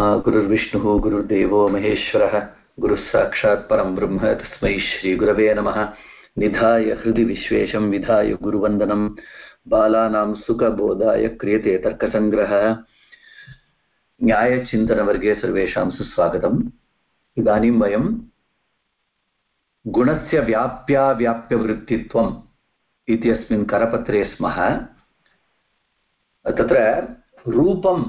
गुरुर्विष्णुः, गुरुर्देवो महेश्वरः गुरुः साक्षात् परं ब्रह्म, तस्मै श्रीगुरवे नमः। निधाय हृदि विश्वेशं विधाय गुरुवन्दनं। बालानां सुखबोधाय क्रियते तर्कसङ्ग्रहः। न्यायचिन्तनवर्गे सर्वेषां सुस्वागतम्। इदानीं वयं गुणस्य व्याप्याव्याप्यवृत्तित्वम् इत्यस्मिन् करपत्रे स्मः। तत्र रूपम्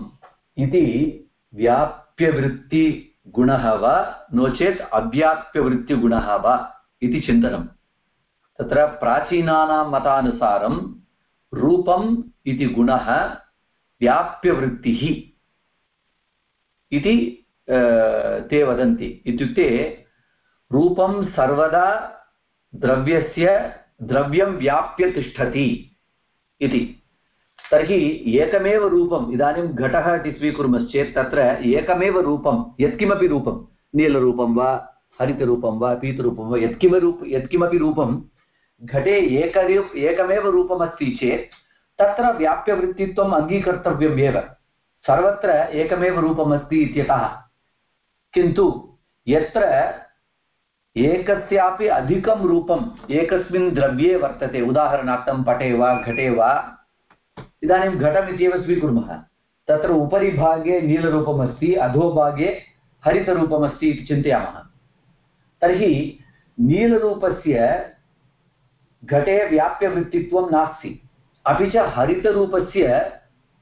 इति व्याप्यवृत्तिगुणः वा? नो चेत् अव्याप्यवृत्तिगुणः वा? इति चिन्तनं तत्र प्राचीनानां मतानुसारं रूपम् इति गुणः व्याप्यवृत्तिः इति ते वदन्ति। इत्युक्ते रूपं सर्वदा द्रव्यस्य द्रव्यं व्याप्य तिष्ठति इति। तर्हि एकमेव रूपम्, इदानीं घटः इति स्वीकुर्मश्चेत् तत्र एकमेव रूपं, यत्किमपि रूपं, नीलरूपं वा, हरितरूपं वा, पीतरूपं वा रूप, यत्किमपि रूपं, घटे एकरूप एकमेव रूपमस्ति चेत् तत्र व्याप्यवृत्तित्वम् अङ्गीकर्तव्यम् सर्वत्र एकमेव रूपमस्ति इत्यतः। किन्तु यत्र एकस्यापि अधिकं रूपम्, एकस्मिन् द्रव्ये वर्तते, उदाहरणार्थं पटे वा, घटे वा इदानीं घटम् इत्येव स्वीकुर्मः। तत्र उपरि भागे नीलरूपमस्ति, अधोभागे हरितरूपमस्ति इति चिन्तयामः। तर्हि नीलरूपस्य घटे व्याप्यवृत्तित्वं नास्ति। अपि च हरितरूपस्य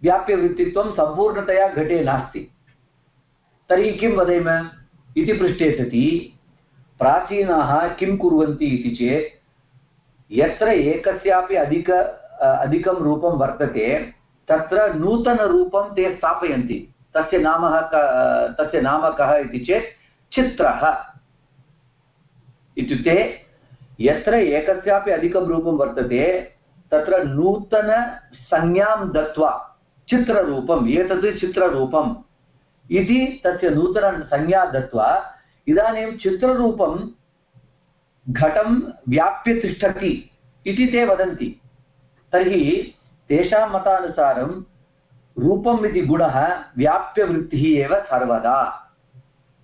व्याप्यवृत्तित्वं सम्पूर्णतया घटे नास्ति। तर्हि किं वदेम? इति पृष्टे सति, प्राचीनाः किं कुर्वन्ति इति चेत्, यत्र एकस्यापि अधिक अधिकं रूपं वर्तते, तत्र नूतनरूपं ते स्थापयन्ति। तस्य नाम तस्य नाम कः इति चेत्, चित्रः इत्युक्ते, यत्र एकस्यापि अधिकं रूपं वर्तते, तत्र नूतनसंज्ञां दत्त्वा चित्ररूपम्, एतत् चित्ररूपम् इति तस्य नूतनसंज्ञा दत्त्वा इदानीं चित्ररूपं घटं व्याप्य तिष्ठति इति ते वदन्ति। तर्हि तेषां मतानुसारं रूपम् इति गुणः व्याप्यवृत्तिः एव सर्वदा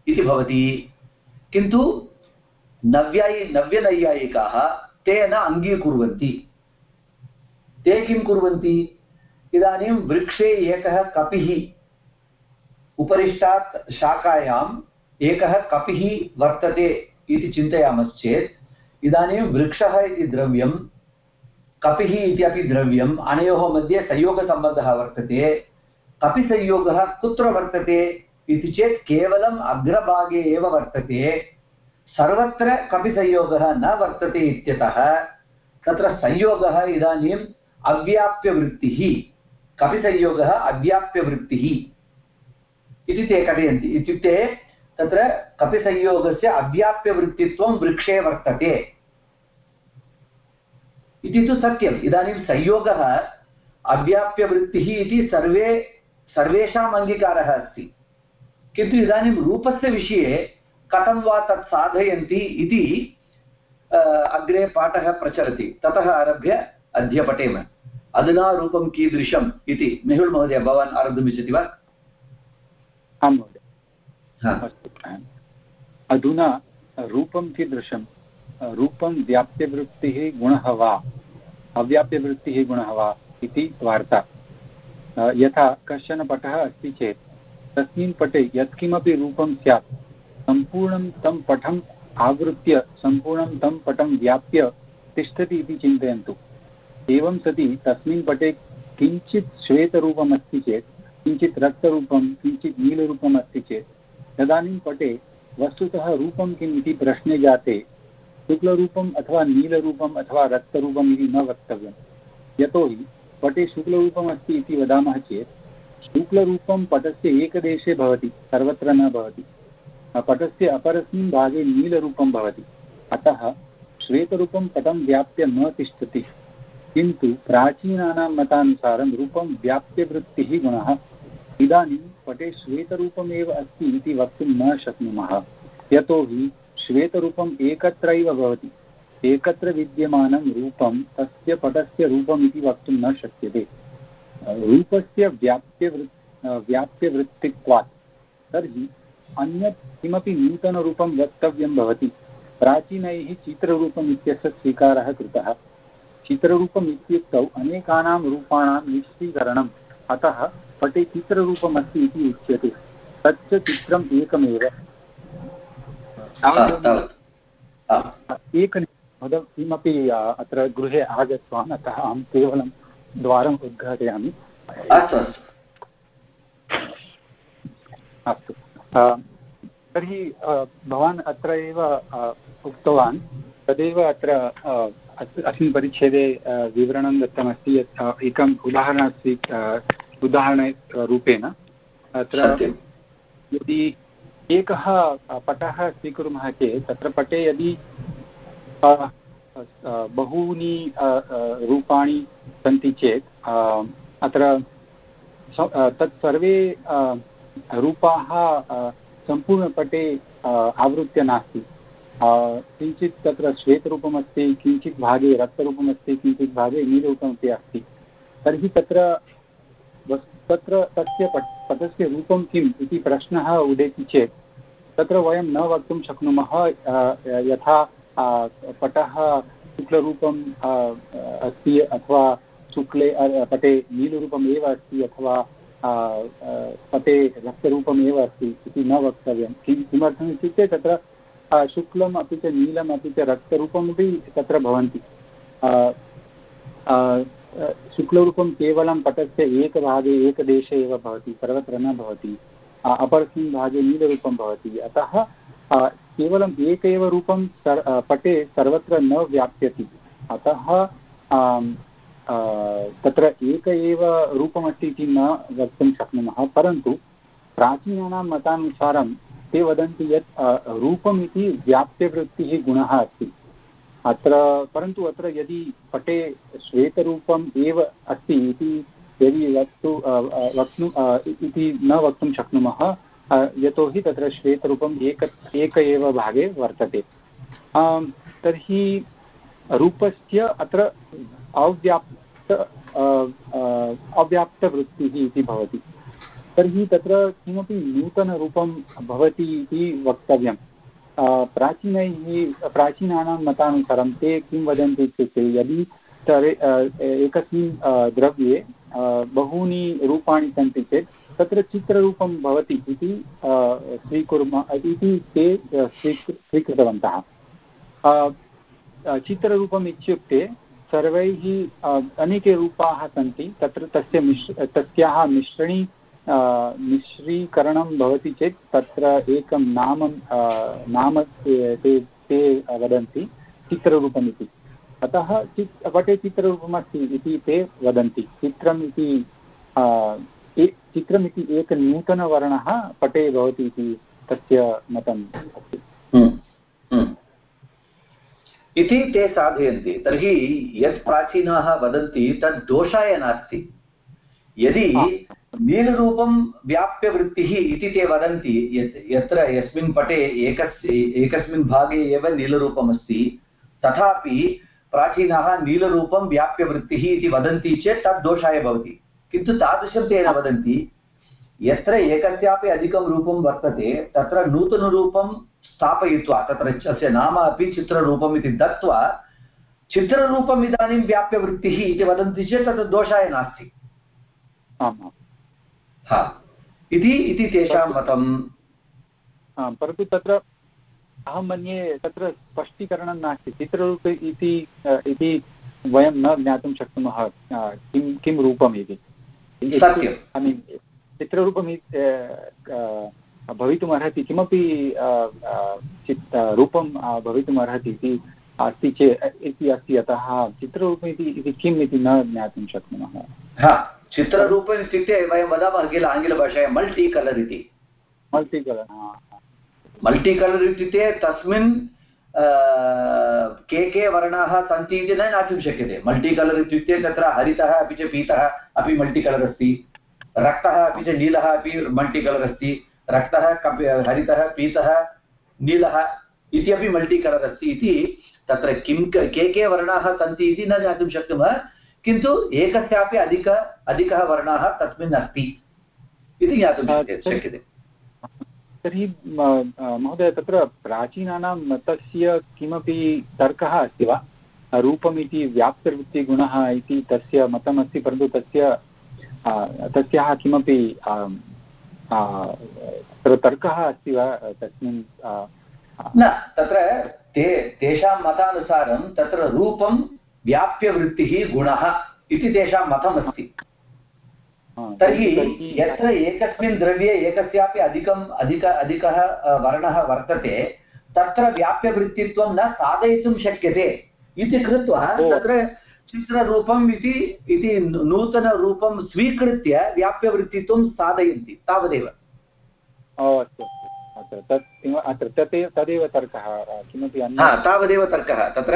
इति भवति। किन्तु नव्यायि नव्यनैयायिकाः ते न अङ्गीकुर्वन्ति। ते किं कुर्वन्ति? इदानीं वृक्षे एकः कपिः, उपरिष्टात् शाखायाम् एकः कपिः वर्तते इति चिन्तयामश्चेत्, इदानीं वृक्षः इति द्रव्यं कपिः इत्यपि द्रव्यम्, अनयोः मध्ये संयोगसम्बन्धः वर्तते। कपिसंयोगः कुत्र वर्तते इति चेत् केवलम् अग्रभागे एव वर्तते। सर्वत्र कपिसंयोगः न वर्तते इत्यतः तत्र संयोगः इदानीम् अव्याप्यवृत्तिः, कपिसंयोगः अव्याप्यवृत्तिः इति ते कथयन्ति। इत्युक्ते तत्र कपिसंयोगस्य अव्याप्यवृत्तित्वं वृक्षे वर्तते। इति तु सत्यम्। इदानीं संयोगः अव्याप्यवृत्तिः इति सर्वे सर्वेषाम् अङ्गीकारः अस्ति। किन्तु इदानीं रूपस्य विषये कथं वा तत् साधयन्ति इति अग्रे पाठः प्रचलति। ततः आरभ्य अद्य पठेम अधुना रूपं कीदृशम् इति मेहुल् महोदय भवान् आरब्धुमिच्छति वा? आं महोदय। अधुना रूपं कीदृशं रूपं व्याप्यवृत्तिः गुणः वा? अव्याप्यवृत्तिः गुणः वा इति वार्ता। यथा कश्चन पटः अस्ति चेत्, तस्मिन् पटे यत्किमपि रूपं स्यात्, सम्पूर्णं तं पटम् आवृत्य, सम्पूर्णं तं पटं व्याप्य तिष्ठति इति चिन्तयन्तु। एवं सति तस्मिन् पटे किञ्चित् श्वेतरूपम् अस्ति चेत्, किञ्चित् रक्तरूपं, किञ्चित् नीलरूपम् अस्ति चेत्, तदानीं पटे वस्तुतः रूपं किम् इति प्रश्ने जाते शुक्लरूपम् अथवा नीलरूपम् अथवा रक्तरूपम् इति न वक्तव्यं यतोहि पटे शुक्लरूपम् अस्ति इति वदामः चेत्, शुक्लरूपं पटस्य एकदेशे भवति, सर्वत्र न भवति। पटस्य अपरस्मिन् भागे नीलरूपं भवति। अतः श्वेतरूपं पटं व्याप्य न तिष्ठति। किन्तु प्राचीनानां मतानुसारं रूपं व्याप्यवृत्तिः गुणः। इदानीं पटे श्वेतरूपमेव अस्ति इति वक्तुं न शक्नुमः। यतोहि श्वेतरूपम् एकत्रैव भवति। एकत्र विद्यमानं रूपं तस्य पटस्य रूपम् इति वक्तुं न शक्यते। रूपस्य व्याप्यवृत् व्याप्यवृत्तित्वात् तर्हि अन्यत् किमपि नूतनरूपं वक्तव्यं भवति। प्राचीनैः चित्ररूपम् इत्यस्य स्वीकारः कृतः। चित्ररूपम् इत्युक्तौ अनेकानां रूपाणां निश्चीकरणम् अतः पटे चित्ररूपमस्ति इति उच्यते। तच्च चित्रम् एकमेव। एकनिमिषं किमपि अत्र गृहे आगतवान् अतः अहं केवलं द्वारम् उद्घाटयामि। अस्तु अस्तु। तर्हि भवान् अत्र एव उक्तवान् तदेव अत्र अस्मिन् परिच्छेदे विवरणं दत्तमस्ति यत् एकम् उदाहरणम् अस्ति उदाहरणरूपेण अत्र यदि एकः पटः स्वीकुर्मः चेत्, तत्र पटे यदि बहूनि रूपाणि सन्ति चेत् अत्र तत् सर्वे रूपाः सम्पूर्णपटे आवृत्य नास्ति। किञ्चित् तत्र श्वेतरूपमस्ति, किञ्चित् भागे रक्तरूपमस्ति, किञ्चित् भागे नीलरूपमपि अस्ति। तर्हि तत्र तत्र तस्य पट् पटस्य रूपं किम् इति प्रश्नः उदेति चेत्, तत्र वयं न वक्तुं शक्नुमः यथा पटः शुक्लरूपम् अस्ति अथवा शुक्ले पटे नीलरूपम् एव अस्ति अथवा पटे रक्तरूपमेव अस्ति इति न वक्तव्यं। किं, किमर्थम् इत्युक्ते तत्र शुक्लम् अपि च नीलम् अपि च रक्तरूपमपि तत्र भवन्ति। शुक्लरूपं केवलं पटस्य एकभागे, एकदेशे एव भवति, सर्वत्र न भवति। अपरस्मिन् भागे नीलरूपं भवति। अतः केवलम् एक एव रूपं सर् पटे सर्वत्र न व्याप्यति। अतः तत्र एक एव रूपमस्ति इति न वक्तुं शक्नुमः। परन्तु, प्राचीनानां मतानुसारं ते वदन्ति यत् रूपम् इति व्याप्यवृत्तिः गुणः अस्ति। अत्र, परन्तु अत्र यदि पटे श्वेतरूपम् एव अस्ति इति, यदि वक्तु वक्तुं इति न वक्तुं शक्नुमः यतोहि तत्र श्वेतरूपम् एक एक एव भागे वर्तते। तर्हि रूपस्य अत्र अव्याप्त अव्याप्तवृत्तिः इति भवति। तर्हि तत्र किमपि नूतनरूपं भवति इति वक्तव्यं प्राचीनैः प्राचीनानां मतानुसारं ते किं वदन्ति इत्युक्ते यदि एकस्मिन् द्रव्ये बहूनि रूपाणि सन्ति चेत् तत्र चित्ररूपं भवति इति स्वीकुर्मः, इति ते स्वीकृतवन्तः। चित्ररूपम् इत्युक्ते सर्वैः अनेके रूपाः सन्ति, तत्र तस्य मिश्र, तस्याः मिश्रणी मिश्रीकरणं भवति चेत् तत्र एकं नाम नाम ते ते वदन्ति चित्ररूपम् इति अतः चित् पटे चित्ररूपमस्ति इति ते वदन्ति। चित्रम् इति चित्रमिति एकः नूतनवर्णः पटे भवति इति तस्य मतम् अस्ति। हम्म, हम्म। इति ते साधयन्ति तर्हि यत् प्राचीनाः वदन्ति तद् दोषाय नास्ति। यदि नीलरूपं व्याप्यवृत्तिः इति ते वदन्ति यत्र यस्मिन् पटे एकस्, एकस्मिन् भागे एव नीलरूपमस्ति, तथापि प्राचीनाः नीलरूपं व्याप्यवृत्तिः इति वदन्ति चेत् तद् दोषाय भवति। किन्तु तादृशं ते न वदन्ति, यत्र एकस्यापि अधिकं रूपं वर्तते, तत्र नूतनरूपं स्थापयित्वा, तत्र तस्य नाम अपि चित्ररूपम् इति दत्त्वा, चित्ररूपम् इदानीं व्याप्यवृत्तिः इति वदन्ति चेत् तत् दोषाय नास्ति। हा। इति इति तेषां मतम् आं परन्तु तत्र अहं मन्ये तत्र स्पष्टीकरणं नास्ति। चित्ररूप इति इति वयं न ज्ञातुं शक्नुमः किं किं रूपम् इति। चित्ररूपं भवितुमर्हति किमपि चित् रूपं भवितुमर्हति इति अस्ति चेत् इति अस्ति अतः चित्ररूपम् इति किम् इति न ज्ञातुं शक्नुमः। चित्ररूपम् इत्युक्ते वयं वदामः किल आङ्ग्लभाषायां मल्टि कलर् इति मल्टि कलर् मल्टि कलर् इत्युक्ते तस्मिन् के के वर्णाः सन्ति इति न ज्ञातुं शक्यते। मल्टि कलर् इत्युक्ते तत्र हरितः अपि च पीतः अपि मल्टि कलर् अस्ति। रक्तः अपि च नीलः अपि मल्टि कलर् अस्ति। रक्तः कपि हरितः पीतः नीलः मल्टि कलर् अस्ति इति तत्र किं के के वर्णाः सन्ति इति न ज्ञातुं शक्नुमः। किन्तु एकस्यापि अधिक अधिकः वर्णः तस्मिन् अस्ति। इति ज्ञातुं शक्यते तर्हि महोदय तत्र प्राचीनानां मतस्य किमपि तर्कः अस्ति वा? रूपमिति व्याप्तवृत्तिगुणः इति तस्य मतमस्ति परन्तु तस्य तस्याः किमपि तत्र तर्कः अस्ति वा तस्मिन् न तत्र ते तेषां मतानुसारं तत्र रूपं व्याप्यवृत्तिः गुणः इति तेषां मतमस्ति तर्हि यत्र एकस्मिन् द्रव्ये एकस्यापि अधिकम् अधिक अधिकः वर्णः वर्तते तत्र व्याप्यवृत्तित्वं न साधयितुं शक्यते इति कृत्वा तत्र चित्ररूपम् इति इति नूतनरूपं स्वीकृत्य व्याप्यवृत्तित्वं साधयन्ति तावदेव। तदेव तर्कः किमपि तावदेव तर्कः। तत्र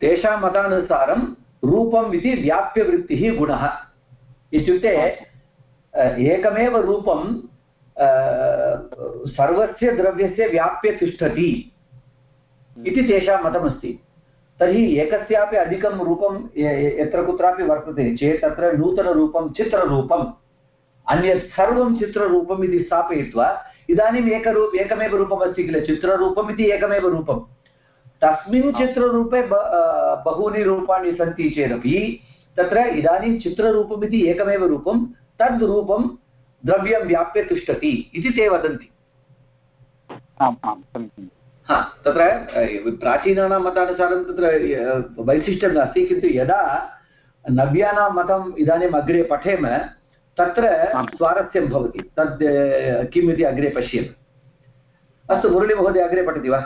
तेषां मतानुसारं रूपम् इति व्याप्यवृत्तिः गुणः। इत्युक्ते एकमेव रूपं सर्वस्य द्रव्यस्य व्याप्य तिष्ठति इति तेषां मतमस्ति। तर्हि एकस्यापि अधिकं रूपं यत्र कुत्रापि वर्तते, चेत् तत्र नूतनरूपं चित्ररूपम् अन्यत् सर्वं चित्ररूपम् इति स्थापयित्वा, इदानीम् एकरूप एकमेव रूपमस्ति किल? चित्ररूपम् इति एकमेव रूपं तस्मिन् चित्ररूपे बहूनि रूपाणि सन्ति चेदपि तत्र इदानीं चित्ररूपमिति एकमेव रूपं तद् रूपं द्रव्यं व्याप्य तिष्ठति इति ते वदन्ति। आम् आम् समीचीनं हा तत्र प्राचीनानां मतानुसारं तत्र वैशिष्ट्यं नास्ति किन्तु यदा नव्यानां मतम् इदानीम् अग्रे पठेम तत्र स्वारस्यं भवति तद् किम् इति अग्रे पश्येम। अस्तु मुरळीमहोदय अग्रे पठति वा?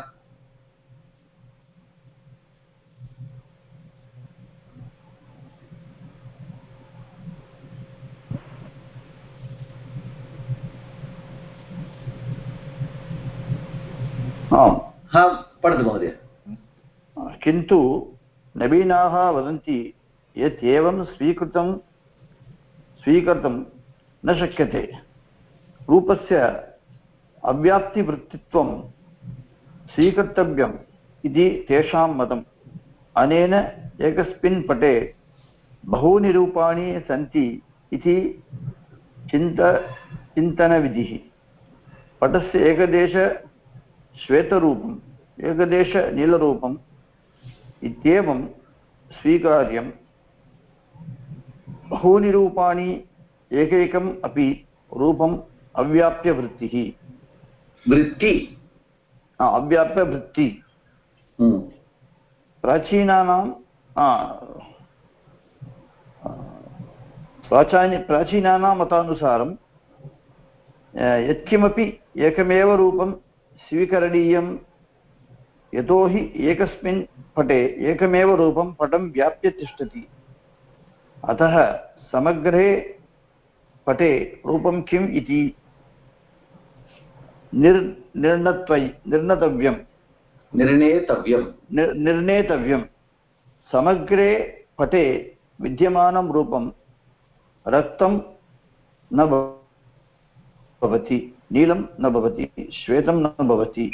आम्। हा पठतु महोदय। किन्तु नवीनाः वदन्ति यत् एवं स्वीकृतं स्वीकर्तुं न शक्यते। रूपस्य अव्याप्तिवृत्तित्वं स्वीकर्तव्यम् इति तेषां मतम् अनेन एकस्मिन् पटे बहूनि रूपाणि सन्ति इति चिन्त चिन्तनविधिः। पटस्य एकदेश श्वेतरूपम् एकदेशनीलरूपम् इत्येवं स्वीकार्यं। बहूनि रूपाणि एकैकम् अपि रूपम् अव्याप्यवृत्तिः। वृत्ति? अव्याप्यवृत्ति। हम्म। प्राचीनानां प्राचानि प्राचीनानां मतानुसारं यत्किमपि एकमेव रूपं स्वीकरणीयं यतोहि एकस्मिन् पटे एकमेव रूपं पटं व्याप्य तिष्ठति। अतः समग्रे पटे रूपं किम् इति निर् निर्णत्वै निर्णतव्यं निर्णेतव्यं निर्णेतव्यं समग्रे पटे विद्यमानं रूपं रक्तं न भवति। नीलं न भवति श्वेतं न भवति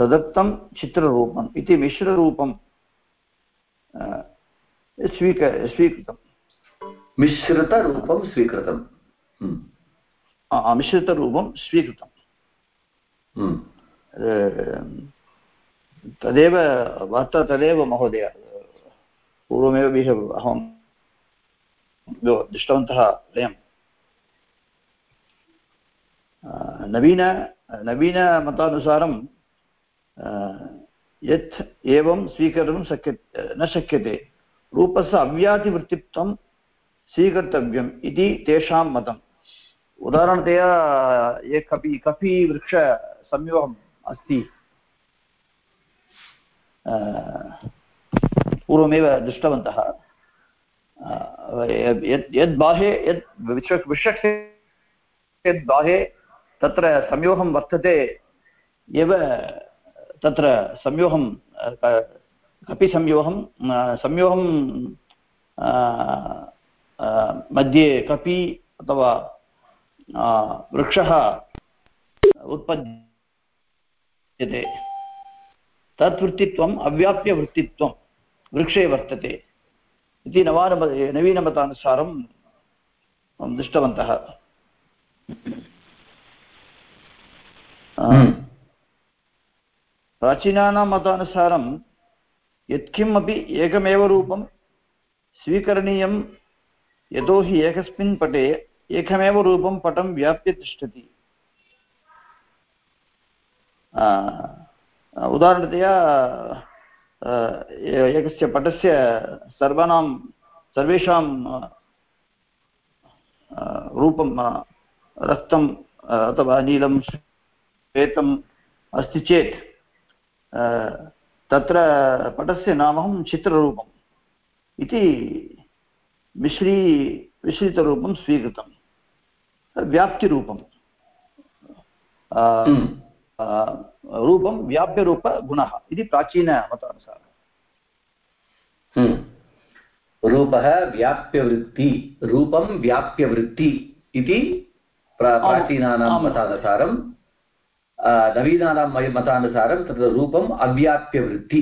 तदत्तं चित्ररूपम् इति मिश्ररूपं स्वीक स्वीकृतं मिश्रितरूपं स्वीकृतं हम्म। मिश्रितरूपं स्वीकृतं हम्म। तदेव वार्ता तदेव महोदय पूर्वमेव अहं दृष्टवन्तः वयं नवीन नवीनमतानुसारं यत् एवं स्वीकर्तुं शक्य, न शक्यते। रूपस्य अव्यातिवृत्तित्वं स्वीकर्तव्यम् इति तेषां मतम् उदाहरणतया एक कपि कपिवृक्षसंयोगम् अस्ति। पूर्वमेव दृष्टवन्तः। यद् यद् बाह्ये, यत् वृक्षस्य यद् तत्र संयोगं वर्तते एव तत्र संयोगं कपिसंयोगं संयोगं मध्ये कपि अथवा वृक्षः उत्पद्यते तद्वृत्तित्वम् अव्याप्यवृत्तित्वं वृक्षे वर्तते इति नवानम, नवीनमतानुसारं दृष्टवन्तः हम्म। प्राचीनानां मतानुसारं यत्किमपि एकमेव रूपं स्वीकरणीयं यतोहि एकस्मिन् पटे एकमेव रूपं पटं व्याप्य तिष्ठति। उदाहरणतया एकस्य पटस्य सर्वाणां सर्वेषां रूपं रक्तम्, अथवा नीलं श्वेतम् अस्ति चेत् तत्र पटस्य नाम चित्ररूपम्। इति मिश्री मिश्रितरूपं स्वीकृतं व्याप्तिरूपं हम्म। रूपं व्याप्यरूपगुणः इति प्राचीनमतानुसारः हम्म। रूपः व्याप्यवृत्ति रूपं व्याप्यवृत्ति इति प्राचीनानां मतानुसारं नवीनानां मतानुसारं तत्र रूपम् अव्याप्यवृत्ति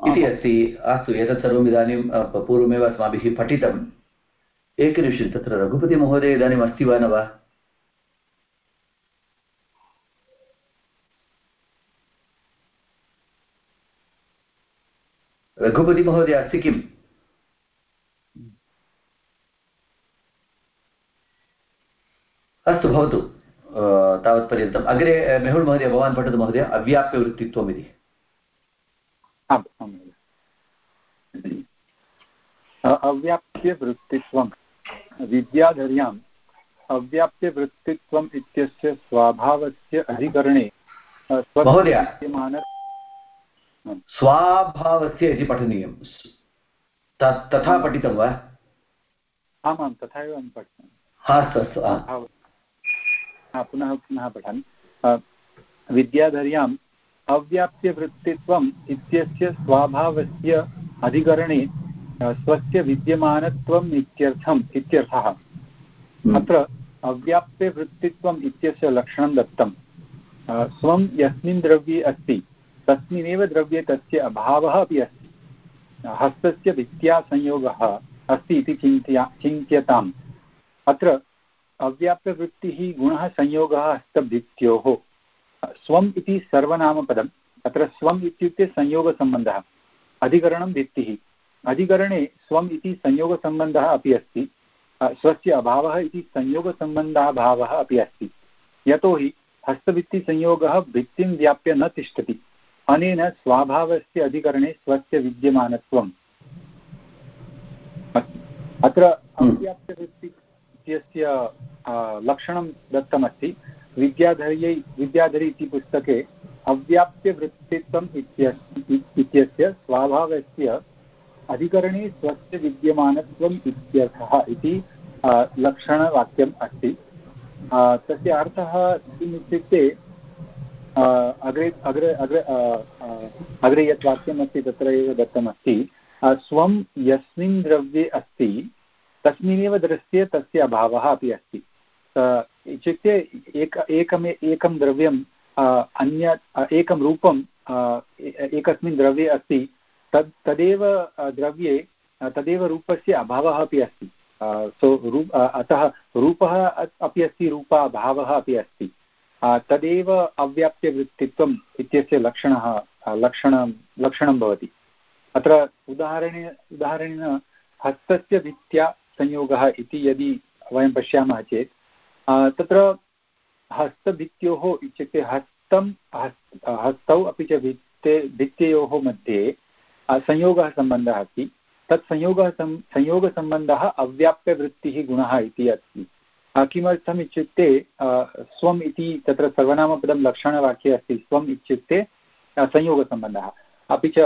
इति अस्ति अस्तु एतत् सर्वम् इदानीं पूर्वमेव अस्माभिः पठितम् एकनिमिषं तत्र रघुपतिमहोदय इदानीम् अस्ति वा न वा रघुपतिमहोदय अस्ति किम् अस्तु भवतु तावत्पर्यन्तम् अग्रे मेहुल् महोदय भवान् पठतु महोदय अव्याप्यवृत्तित्वम् इति अव्याप्यवृत्तित्वं विद्याधर्याम् अव्याप्यवृत्तित्वम् इत्यस्य स्वभावस्य अधिकरणे स्वाभावस्य इति पठनीयं तथा पठितं वा आमां तथा एव अहं पठामि अस्तु अस्तु पुनः पुनः पठामि। विद्याधर्याम् अव्याप्यवृत्तित्वम् इत्यस्य स्वाभावस्य अधिकरणे स्वस्य विद्यमानत्वम् इत्यर्थम् इत्यर्थः। हम्म। अत्र अव्याप्यवृत्तित्वम् इत्यस्य लक्षणं दत्तं स्वं यस्मिन् द्रव्ये अस्ति तस्मिन्नेव द्रव्ये तस्य अभावः अपि अस्ति। हस्तस्य भित्त्यासंयोगः अस्ति इति चिन्त्या चिन्त्यताम्। अत्र अव्याप्यवृत्तिः गुणः संयोगः हस्तभित्योः। स्वम् इति सर्वनामपदम् अत्र स्वम् इत्युक्ते संयोगसम्बन्धः अधिकरणं भित्तिः। अधिकरणे स्वम् इति संयोगसम्बन्धः अपि अस्ति स्वस्य अभावः इति संयोगसम्बन्धः भावः अपि अस्ति। यतोहि हस्तभित्तिसंयोगः भित्तिं व्याप्य न तिष्ठति अनेन स्वाभावस्य अधिकरणे स्वस्य विद्यमानत्वम्। अत्र हम्म। इत्यस्य लक्षणं दत्तमस्ति। विद्याधर्यै, विद्याधरी इति पुस्तके अव्याप्यवृत्तित्वम् इत्यस्य स्वभावस्य अधिकरणे स्वस्य विद्यमानत्वम् इत्यर्थः इति लक्षणवाक्यम् अस्ति। तस्य अर्थः किम् इत्युक्ते अग्रे अग्रे अग्रे अग्रे यत् वाक्यमस्ति तत्र एव दत्तमस्ति। स्वं यस्मिन् द्रव्ये अस्ति तस्मिन्नेव दृश्ये तस्य अभावः अपि अस्ति। इत्युक्ते एक, एकमे, एकं द्रव्यम् अन्य एकं रूपं एकस्मिन् द्रव्ये अस्ति, तद्, तदेव द्रव्ये तदेव रूपस्य अभावः अपि अस्ति। सो रूप अतः रूपः अपि अस्ति, रूपाभावः अपि अस्ति। तदेव अव्याप्यवृत्तित्वम् इत्यस्य लक्षणः लक्षणं लक्षणं भवति। अत्र उदाहरणे, उदाहरणेन हस्तस्य भित्त्या संयोगः इति यदि वयं पश्यामः चेत् तत्र हस्तभित्योः इत्युक्ते हस्तं हस्, हस्तौ अपि च भित्ते भित्तयोः मध्ये संयोगः सम्बन्धः अस्ति। तत् संयोगः सं, संयोगसम्बन्धः अव्याप्यवृत्तिः गुणः इति अस्ति। किमर्थम् इत्युक्ते स्वम् इति तत्र सर्वनामपदं लक्षणवाक्ये अस्ति, स्वम् इत्युक्ते संयोगसम्बन्धः। अपि च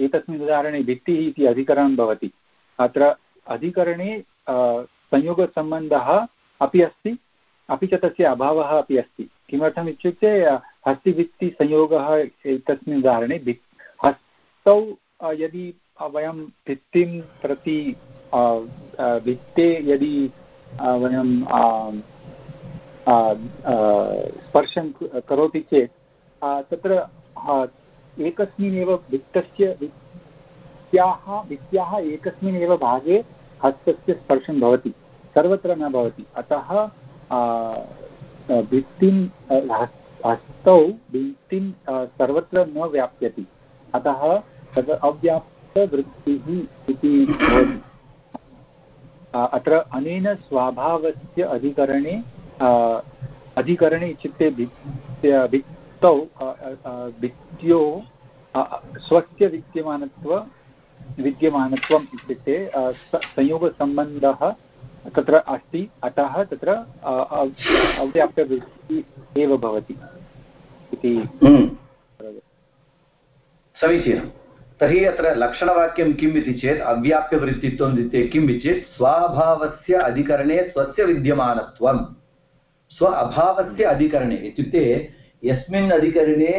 एतस्मिन् उदाहरणे भित्तिः इति अधिकरणं भवति। अत्र अधिकरणे संयोगसम्बन्धः अपि अस्ति, अपि च तस्य अभावः अपि अस्ति। किमर्थम् इत्युक्ते, हस्तिभित्तिसंयोगः एतस्मिन् उदाहरणे भि हस्तौ यदि वयं भित्तिं प्रति भित्ते यदि वयं स्पर्शं करोति चेत् तत्र एकस्मिन्नेव वित्तस्य वित्याः वित्याः एकस्मिन् भागे हस्तस्य स्पर्शं भवति, सर्वत्र न भवति। अतः भित्तिं हस्तौ भित्तिं सर्वत्र न व्याप्यति। अतः, तद् अव्याप्तवृत्तिः इति भवति। अत्र अनेन स्वभावस्य अधिकरणे अधिकरणे इत्युक्ते भित्त्य, भित्तौ भित्त्यो स्वस्य विद्यमानत्व विद्यमानत्वम् इत्युक्ते संयोगसम्बन्धः तत्र अस्ति अतः तत्र अव्याप्तवृत्तिः एव भवति इति हम्म। समीचीनं। तर्हि अत्र लक्षणवाक्यं किम् इति चेत् अव्याप्यवृत्तित्वम् इत्युक्ते किम् इति चेत् स्वाभावस्य अधिकरणे स्वस्य विद्यमानत्वं स्व अभावस्य अधिकरणे इत्युक्ते यस्मिन् अधिकरणे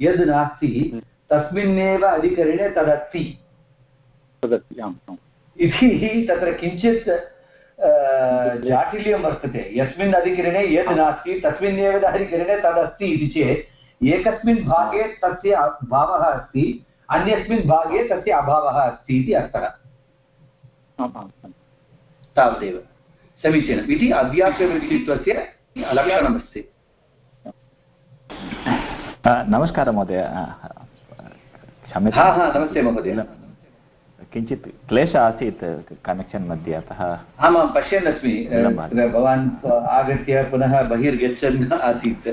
यद् नास्ति तस्मिन्नेव अधिकरणे तदस्ति। इति तत्र किञ्चित् जाटिल्यं वर्तते यस्मिन् अधिकरणे यद् नास्ति तस्मिन्नेव अधिकरणे तदस्ति इति चेत् एकस्मिन् भागे तस्य भावः अस्ति अन्यस्मिन् भागे तस्य अभावः अस्ति इति अर्थः। तावदेव। समीचीनम्। इति अव्याप्यवृत्तित्वस्य लक्षणमस्ति। नमस्कारः महोदय। क्षम्यतां नमस्ते महोदय। किञ्चित् क्लेशः आसीत् कनेक्षन् मध्ये अतः आम् पश्यन् अस्मि भवान् आगत्य पुनः बहिर्गच्छन् आसीत्।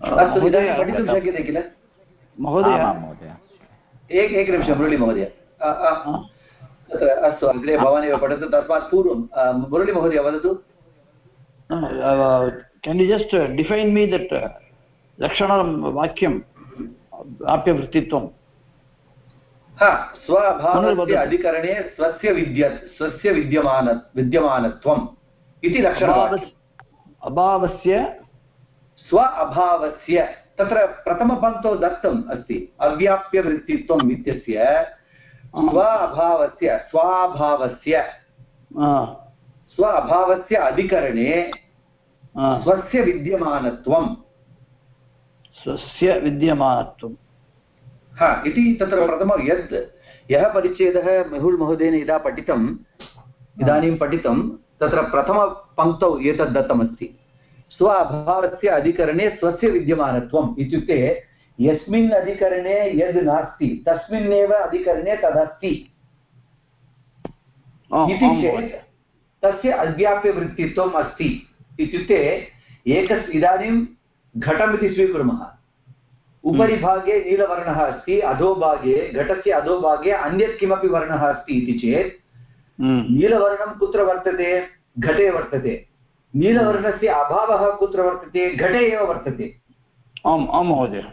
अस्तु इदानीं पठितुं शक्यते किल? महोदय। महोदय। एक एकनिमिषं मुरळीमहोदय अस्तु अग्रे भवान् एव पठतु तस्मात् पूर्वं मुरळीमहोदय वदतु। Can you just define me that लक्षणं वाक्यं स्वभावस्य अधिकरणे स्वस्य विद्य स्वस्य विद्यमान विद्यमानत्वम् इति लक्षणम् अभावस्य स्व अभावस्य तत्र प्रथमपङ्क्तौ दत्तम् अस्ति अव्याप्यवृत्तित्वम् इत्यस्य स्व अभावस्य स्वाभावस्य। स्व अभावस्य अधिकरणे स्वस्य विद्यमानत्वं स्वस्य विद्यमानत्वं हा इति तत्र प्रथमं यत् यः परिच्छेदः मेहुल् महोदयेन यदा पठितम् इदानीं पठितं तत्र प्रथमपङ्क्तौ एतद् दत्तमस्ति। स्व अभावस्य अधिकरणे स्वस्य विद्यमानत्वम् इत्युक्ते यस्मिन् अधिकरणे यद् नास्ति तस्मिन्नेव अधिकरणे तदस्ति। इति चेत् तस्य अव्याप्यवृत्तित्वम् अस्ति। इत्युक्ते एकस् इदानीं घटमिति स्वीकुर्मः। उपरि भागे नीलवर्णः अस्ति अधोभागे घटस्य अधोभागे अन्यत् किमपि वर्णः अस्ति इति चेत् हम्म। नीलवर्णं कुत्र वर्तते? घटे वर्तते। नीलवर्णस्य अभावः कुत्र वर्तते? घटे एव वर्तते। आम् आं महोदय।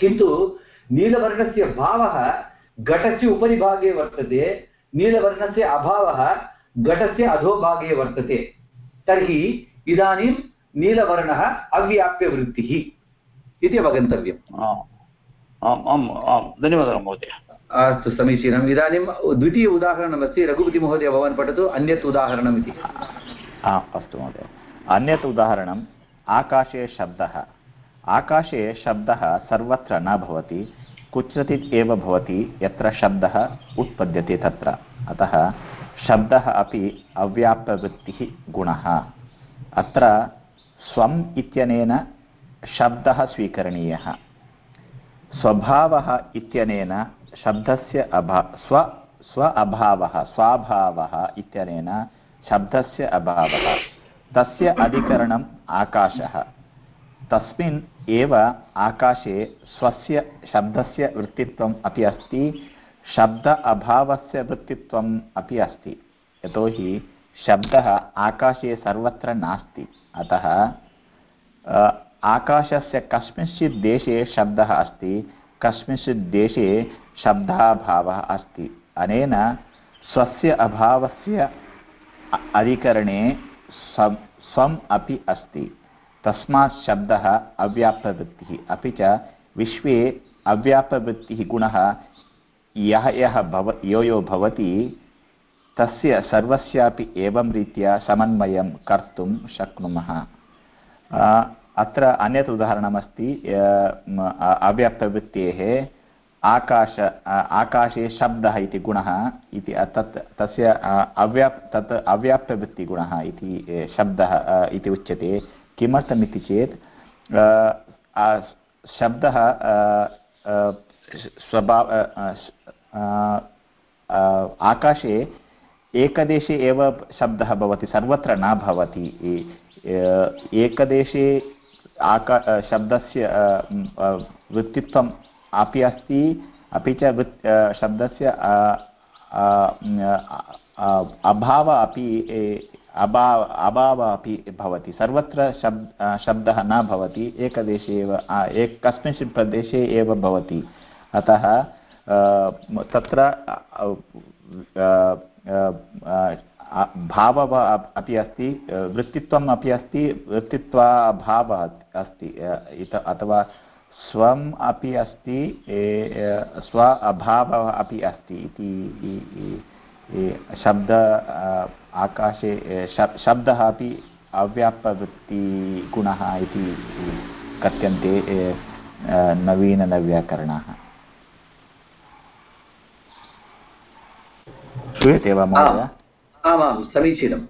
किन्तु नीलवर्णस्य भावः घटस्य उपरि भागे वर्तते नीलवर्णस्य अभावः घटस्य अधोभागे वर्तते। तर्हि इदानीं नीलवर्णः अव्याप्यवृत्तिः इति अवगन्तव्यम्। आम् आम् आम्। धन्यवादः महोदय। अस्तु समीचीनम्। इदानीं द्वितीय उदाहरणमस्ति रघुपतिमहोदय भवान् पठतु अन्यत् उदाहरणम् इति अस्तु महोदय। अन्यत् उदाहरणम् आकाशे शब्दः। आकाशे शब्दः सर्वत्र न भवति कुत्रचित् एव भवति यत्र शब्दः उत्पद्यते तत्र। अतः शब्दः अपि अव्याप्तवृत्तिः गुणः। अत्र स्वम् इत्यनेन शब्दः स्वीकरणीयः। स्वभावः इत्यनेन शब्दस्य अभा, स्व स्व अभावः, स्वाभावः इत्यनेन शब्दस्य अभावः। तस्य अधिकरणम् आकाशः। तस्मिन् एव आकाशे स्वस्य शब्दस्य वृत्तित्वम् अपि अस्ति, शब्द अभावस्य वृत्तित्वम् अपि अस्ति। यतोहि शब्दः आकाशे सर्वत्र नास्ति। अतः आकाशस्य कस्मिंश्चित् देशे शब्दः अस्ति, कस्मिंश्चित् देशे शब्दाभावः अस्ति। अनेन स्वस्य अभावस्य अधिकरणे स्वम् अपि अस्ति। तस्मात् शब्दः अव्याप्तवृत्तिः। अपि च विश्वे गुणः यः यः सर्वस्यापि एवं रीत्या समन्वयं कर्तुं शक्नुमः। अत्र अन्यत् उदाहरणमस्ति अव्यक्तवृत्तेः आकाश आकाशे शब्दः इति गुणः इति तत्, तस्य अव्याप्, तत् अव्याप्तवृत्तिगुणः इति शब्दः इति उच्यते। किमर्थमिति चेत् शब्दः स्वभाव आकाशे एकदेशे एव शब्दः भवति, सर्वत्र न भवति। एकदेशे आका शब्दस्य वृत्तित्वम् अपि अस्ति, अपि च वृत् शब्दस्य अभाव अपि अभाव अभावः अपि भवति। सर्वत्र शब् शब्दः न भवति, एकदेशे एव एक कस्मिंश्चित् प्रदेशे एव भवति। अतः तत्र भावः अपि अस्ति वृत्तित्वम् अपि अस्ति वृत्तित्वाभावः अस्ति इत, अथवा स्वम् अपि अस्ति स्व अभावः अपि अस्ति इति शब्द आकाशे शब्दः अपि अव्यापवृत्तिगुणः इति कथ्यन्ते नवीननव्याकरणाः। श्रूयते वा महोदय? आमां, समीचीनं।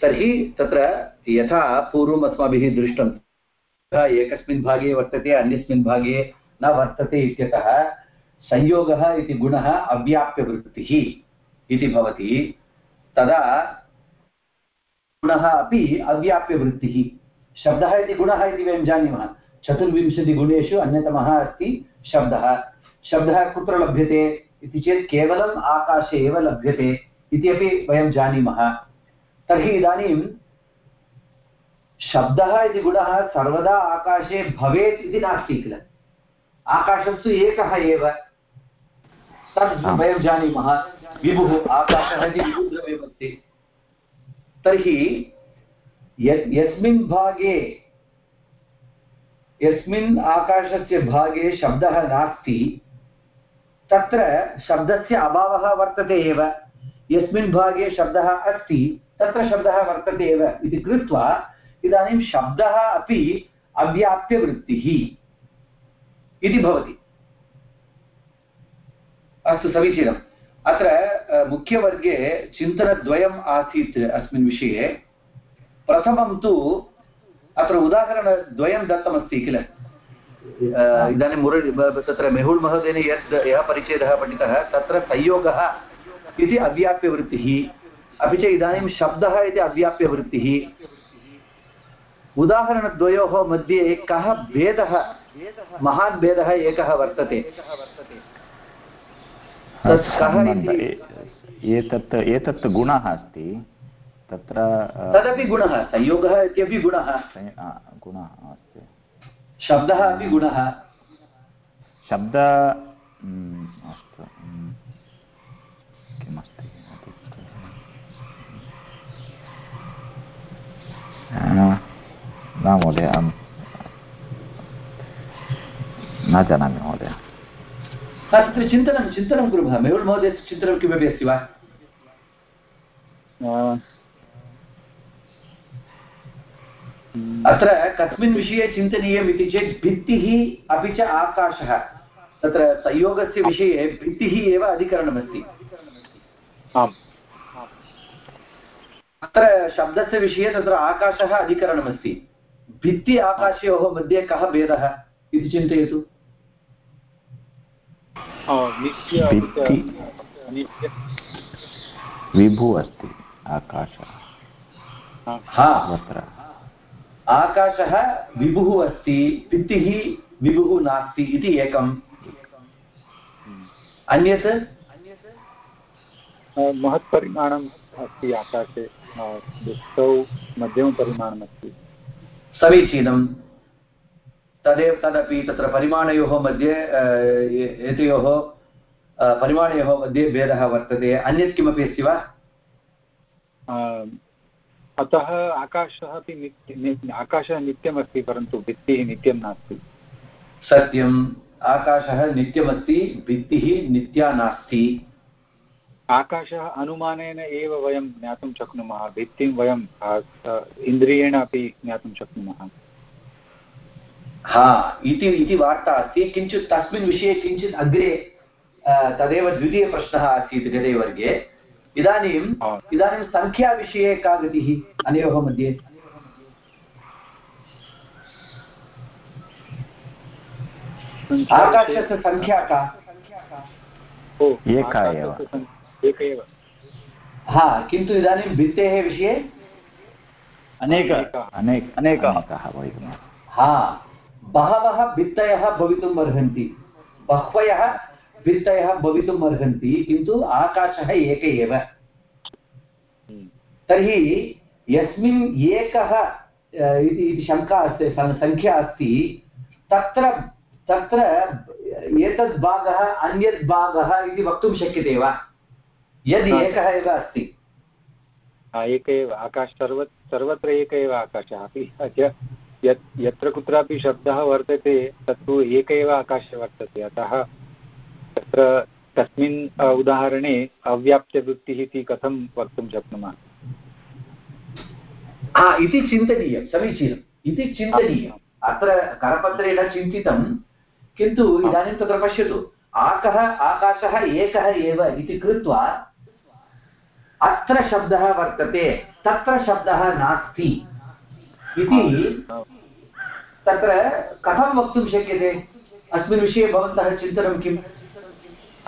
तर्हि तत्र यथा पूर्वम् अस्माभिः दृष्टं एकस्मिन् भागे वर्तते, अन्यस्मिन् भागे न वर्तते इत्यतः संयोगः इति गुणः अव्याप्यवृत्तिः इति भवति। तदा गुणः अपि अव्याप्यवृत्तिः। शब्दः इति गुणः इति वयं जानीमः। चतुर्विंशतिगुणेषु अन्यतमः अस्ति शब्दः। शब्दः कुत्र लभ्यते इति चेत् केवलम् आकाशे एव लभ्यते इति अपि वयं जानीमः। तर्हि इदानीं शब्दः इति गुणः सर्वदा आकाशे भवेत् इति नास्ति किल? आकाशस्तु एकः एव। तद् वयं जानीमः। विभुः आकाशः इति विभुद्रव्यमस्ति तर्हि यस्मिन् भागे यस्मिन् आकाशस्य भागे शब्दः नास्ति तत्र शब्दस्य अभावः वर्तते एव। यस्मिन् भागे शब्दः अस्ति तत्र शब्दः वर्तते एव। इति कृत्वा इदानीं शब्दः अपि अव्याप्यवृत्तिः इति भवति। अस्तु, समीचीनम्। अत्र मुख्यवर्गे चिन्तनद्वयम् आसीत् अस्मिन् विषये। प्रथमं तु अत्र उदाहरणद्वयं दत्तमस्ति किल? इदानीं मुरळि तत्र मेहुल् महोदयेन यत्, यः परिच्छेदः पठितः तत्र संयोगः इति अव्याप्यवृत्तिः। अपि च इदानीं शब्दः इति अव्याप्यवृत्तिः। उदाहरणद्वयोः मध्ये कः भेदः महान् भेदः एकः वर्तते। एतत् एतत् गुणः अस्ति। तत्र तदपि गुणः संयोगः इत्यपि गुणः। गुणः अस्ति। शब्दः अपि गुणः। शब्द अस्तु किमस्ति? न महोदय अहं न जानामि महोदय तत्र चिन्तनं चिन्तनं कुर्मः। मेहुल् महोदयस्य चिन्तनं किमपि अस्ति वा? अत्र कस्मिन् विषये चिन्तनीयम् इति चेत् भित्तिः अपि च आकाशः। तत्र संयोगस्य विषये भित्तिः एव अधिकरणमस्ति। अत्र शब्दस्य विषये तत्र आकाशः अधिकरणमस्ति। भित्ति आकाशयोः मध्ये कः भेदः इति चिन्तयतु। विभु अस्ति आकाशः। आकाशः विभुः अस्ति भित्तिः विभुः नास्ति इति एकम्। अन्यत्? महत्परिमाणम् अस्ति आकाशे दृष्टौ मध्यमपरिमाणमस्ति। समीचीनं तदेव तदपि तत्र परिमाणयोः मध्ये एतयोः परिमाणयोः मध्ये भेदः वर्तते। अन्यत् किमपि अस्ति वा? अतः आकाशः अपि नित्य आकाशः नित्यमस्ति परन्तु भित्तिः नित्यं नास्ति। सत्यम्। आकाशः नित्यमस्ति भित्तिः नित्या नास्ति। आकाशः अनुमानेन एव वयं ज्ञातुं शक्नुमः भित्तिं वयं इन्द्रियेण अपि ज्ञातुं शक्नुमः। हा इति इति वार्ता अस्ति। किञ्चित् तस्मिन् विषये किञ्चित् अग्रे तदेव द्वितीयप्रश्नः आसीत् गते वर्गे। इदानीम् इदानीं सङ्ख्याविषये का गतिः अनयोः मध्ये? आकाशस्य सङ्ख्या का? एका एव। एक एव हा किन्तु इदानीं भित्तेः विषये अनेक अनेक। भवितुम् हा बहवः भित्तयः भवितुम् अर्हन्ति। बह्वयः भित्तयः भवितुम् अर्हन्ति किन्तु आकाशः एक एव। हम्म। तर्हि यस्मिन् एकः इति शङ्का अस्ति सङ्ख्या अस्ति तत्र तत्र एतद् भागः अन्यद् भागः इति वक्तुं शक्यते वा? यदि हा। एकः एव अस्ति। एक एव आकाश सर्व सर्वत्र एक एव आकाशः अपि। यत् यत्र कुत्रापि शब्दः वर्तते तत्तु एक एव आकाशः वर्तते। अतः तत्र तस्मिन् उदाहरणे अव्याप्तवृत्तिः इति कथं वक्तुं शक्नुमः? हा इति चिन्तनीयं समीचीनम्। इति चिन्तनीयम्। अत्र करपत्रेण चिन्तितं किन्तु इदानीं तत्र पश्यतु आकः आकाशः एकः एव इति कृत्वा अत्र शब्दः वर्तते तत्र शब्दः नास्ति इति तत्र कथं वक्तुं शक्यते? अस्मिन् विषये भवन्तः चिन्तनं किम्?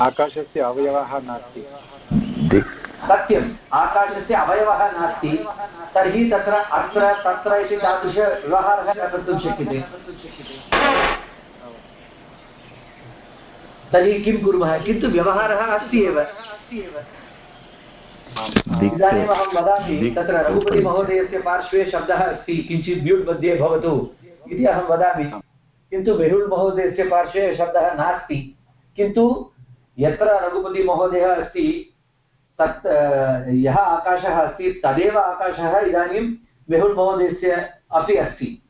आकाशस्य अवयवः नास्ति। सत्यम् आकाशस्य अवयवः नास्ति। तर्हि तत्र अत्र तत्र इति तादृशव्यवहारः न कर्तुं शक्यते। तर्हि किं कुर्मः? किन्तु व्यवहारः अस्ति एव। इदानीम् अहं वदामि तत्र रघुपतिमहोदयस्य पार्श्वे शब्दः अस्ति किञ्चित् म्यूट् मध्ये भवतु इति अहं वदामि। किन्तु मेहुल् महोदयस्य पार्श्वे शब्दः नास्ति। किन्तु यत्र रघुपतिमहोदयः अस्ति तत् यः आकाशः अस्ति तदेव आकाशः इदानीं मेहुल् महोदयस्य अपि अस्ति।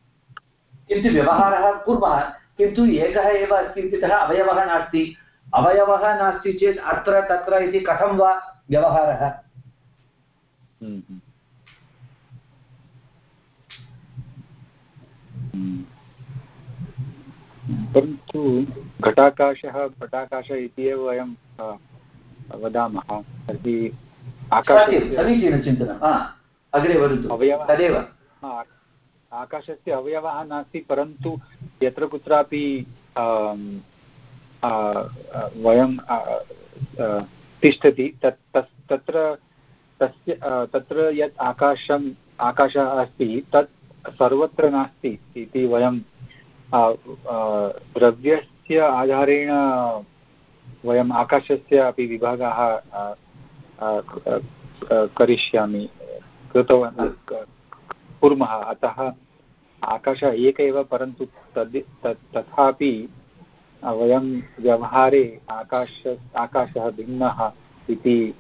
किन्तु व्यवहारः कुर्मः। किन्तु एकः एव अस्ति इत्यतः अवयवः नास्ति। अवयवः नास्ति चेत् अत्र तत्र इति कथं वा व्यवहारः। परन्तु घटाकाशः घटाकाश इति एव वयं वदामः। तर्हि समीचीनचिन्तनं। अग्रे वदतु। अवयवः- तदेव। आकाशस्य अवयवः नास्ति परन्तु यत्र कुत्रापि वयं तिष्ठति तत् तत्र तस्य तत्र यत् आकाशम्, आकाशः अस्ति, तत् सर्वत्र नास्ति इति वयं द्रव्यस्य आधारेण वयम् आकाशस्य अपि विभागाः करिष्यामि, कृतवान् कुर्मः। अतः आकाशः एक एव, परन्तु तद्, तत्, तथापि वयं व्यवहारे आकाश, आकाशः भिन्नः इति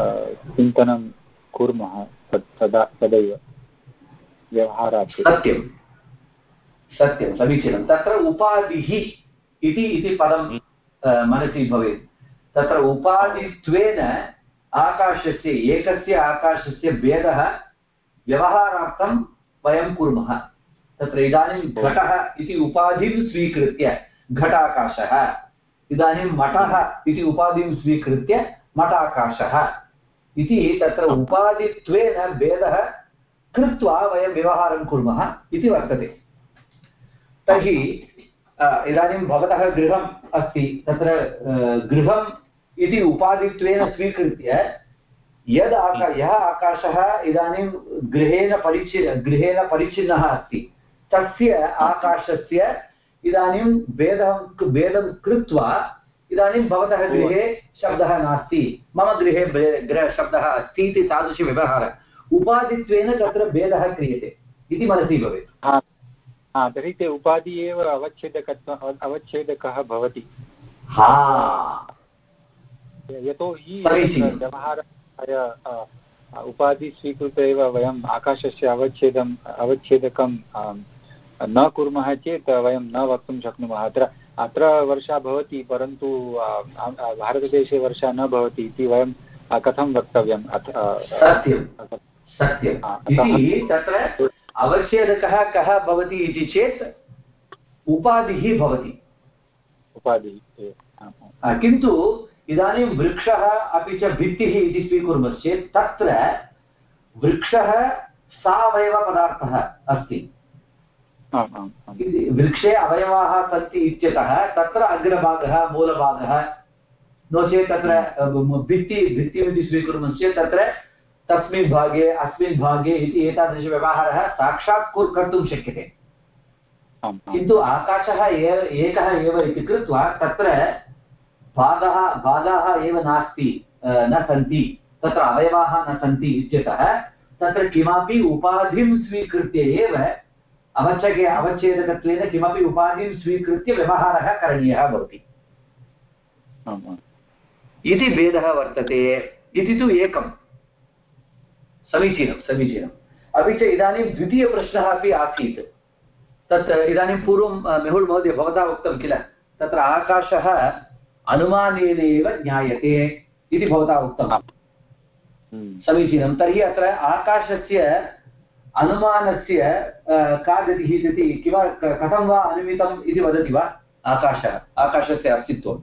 चिन्तनं कुर्मः तत् तदा तदैव व्यवहारात् सत्यं। सत्यं समीचीनं। तत्र उपाधिः इति इति पदं अ, मनसि भवेत्। तत्र उपाधित्वेन आकाशस्य एकस्य आकाशस्य भेदः व्यवहारार्थं वयं कुर्मः। तत्र इदानीं घटः इति उपाधिं स्वीकृत्य घटाकाशः। इदानीं मठः इति उपाधिं स्वीकृत्य मठाकाशः इति तत्र उपाधित्वेन भेदः कृत्वा वयं व्यवहारं कुर्मः इति वर्तते। तर्हि इदानीं भवतः गृहम् अस्ति तत्र गृहम् इति उपाधित्वेन स्वीकृत्य यद् आका यः आकाशः इदानीं गृहेण परिचि गृहेण परिच्छिन्नः अस्ति तस्य आकाशस्य इदानीं भेदं भेदं कृत्वा इदानीं भवतः गृहे शब्दः नास्ति। मम गृहे गृह शब्दः अस्ति इति तादृशव्यवहारः उपाधित्वेन तत्र भेदः क्रियते इति मनसि भवेत्। हा हा तर्हि ते उपाधि एव अवच्छेदकत्व अवच्छेदकः भवति। हा। यतोहि समीचीनं। उपाधि स्वीकृत्य एव वयम् आकाशस्य अवच्छेदम् अवच्छेदकं न कुर्मः चेत् वयं न वक्तुं शक्नुमः। अत्र अत्र वर्षा भवति परन्तु भारतदेशे वर्षा न भवति इति वयं कथं वक्तव्यम्? तत्र अवच्छेदकः कः भवति इति चेत् उपाधिः भवति। उपाधिः किन्तु इदानीं वृक्षः अपि च भित्तिः इति स्वीकुर्मश्चेत् तत्र वृक्षः सावयवपदार्थः अस्ति। वृक्षे अवयवाः सन्ति इत्यतः तत्र अग्रभागः मूलभागः। नो चेत् तत्र भित्ति भित्तिमिति स्वीकुर्मश्चेत् तत्र तस्मिन् भागे अस्मिन् भागे इति एतादृशव्यवहारः साक्षात् कुर् कर्तुं शक्यते। किन्तु आकाशः एकः एव इति कृत्वा तत्र भागः भागाः एव नास्ति न सन्ति। तत्र अवयवाः न सन्ति इत्यतः तत्र किमपि उपाधिं स्वीकृत्य एव अवच्छके अवच्छेदकत्वेन किमपि उपाधिं स्वीकृत्य व्यवहारः करणीयः भवति। इति भेदः वर्तते इति तु एकं समीचीनं समीचीनम् अपि च इदानीं द्वितीयप्रश्नः अपि आसीत्। तत् इदानीं पूर्वं मेहुल् महोदय भवता उक्तं किल? तत्र आकाशः अनुमानेनैव ज्ञायते इति भवता उक्तं। समीचीनं। तर्हि अत्र आकाशस्य अनुमानस्य का गतिः इति किम कथं वा अनुमितम् इति वदति वा? आकाशः आकाशस्य अस्तित्वम्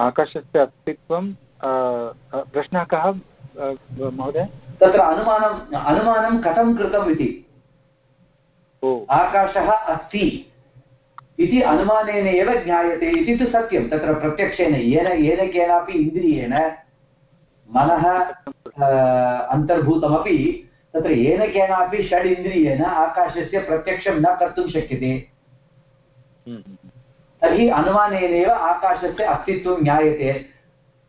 आकाशस्य अस्तित्वं प्रश्नः कः महोदय? तत्र अनुमानम् अनुमानं कथं कृतम् इति। आकाशः अस्ति इति अनुमानेन एव ज्ञायते इति तु सत्यं। तत्र प्रत्यक्षेन येन येन केनापि इन्द्रियेण मनः अन्तर्भूतमपि तत्र येन केनापि षड् इन्द्रियेण आकाशस्य प्रत्यक्षं न कर्तुं शक्यते। हम्म। तर्हि अनुमानेनैव आकाशस्य अस्तित्वं ज्ञायते।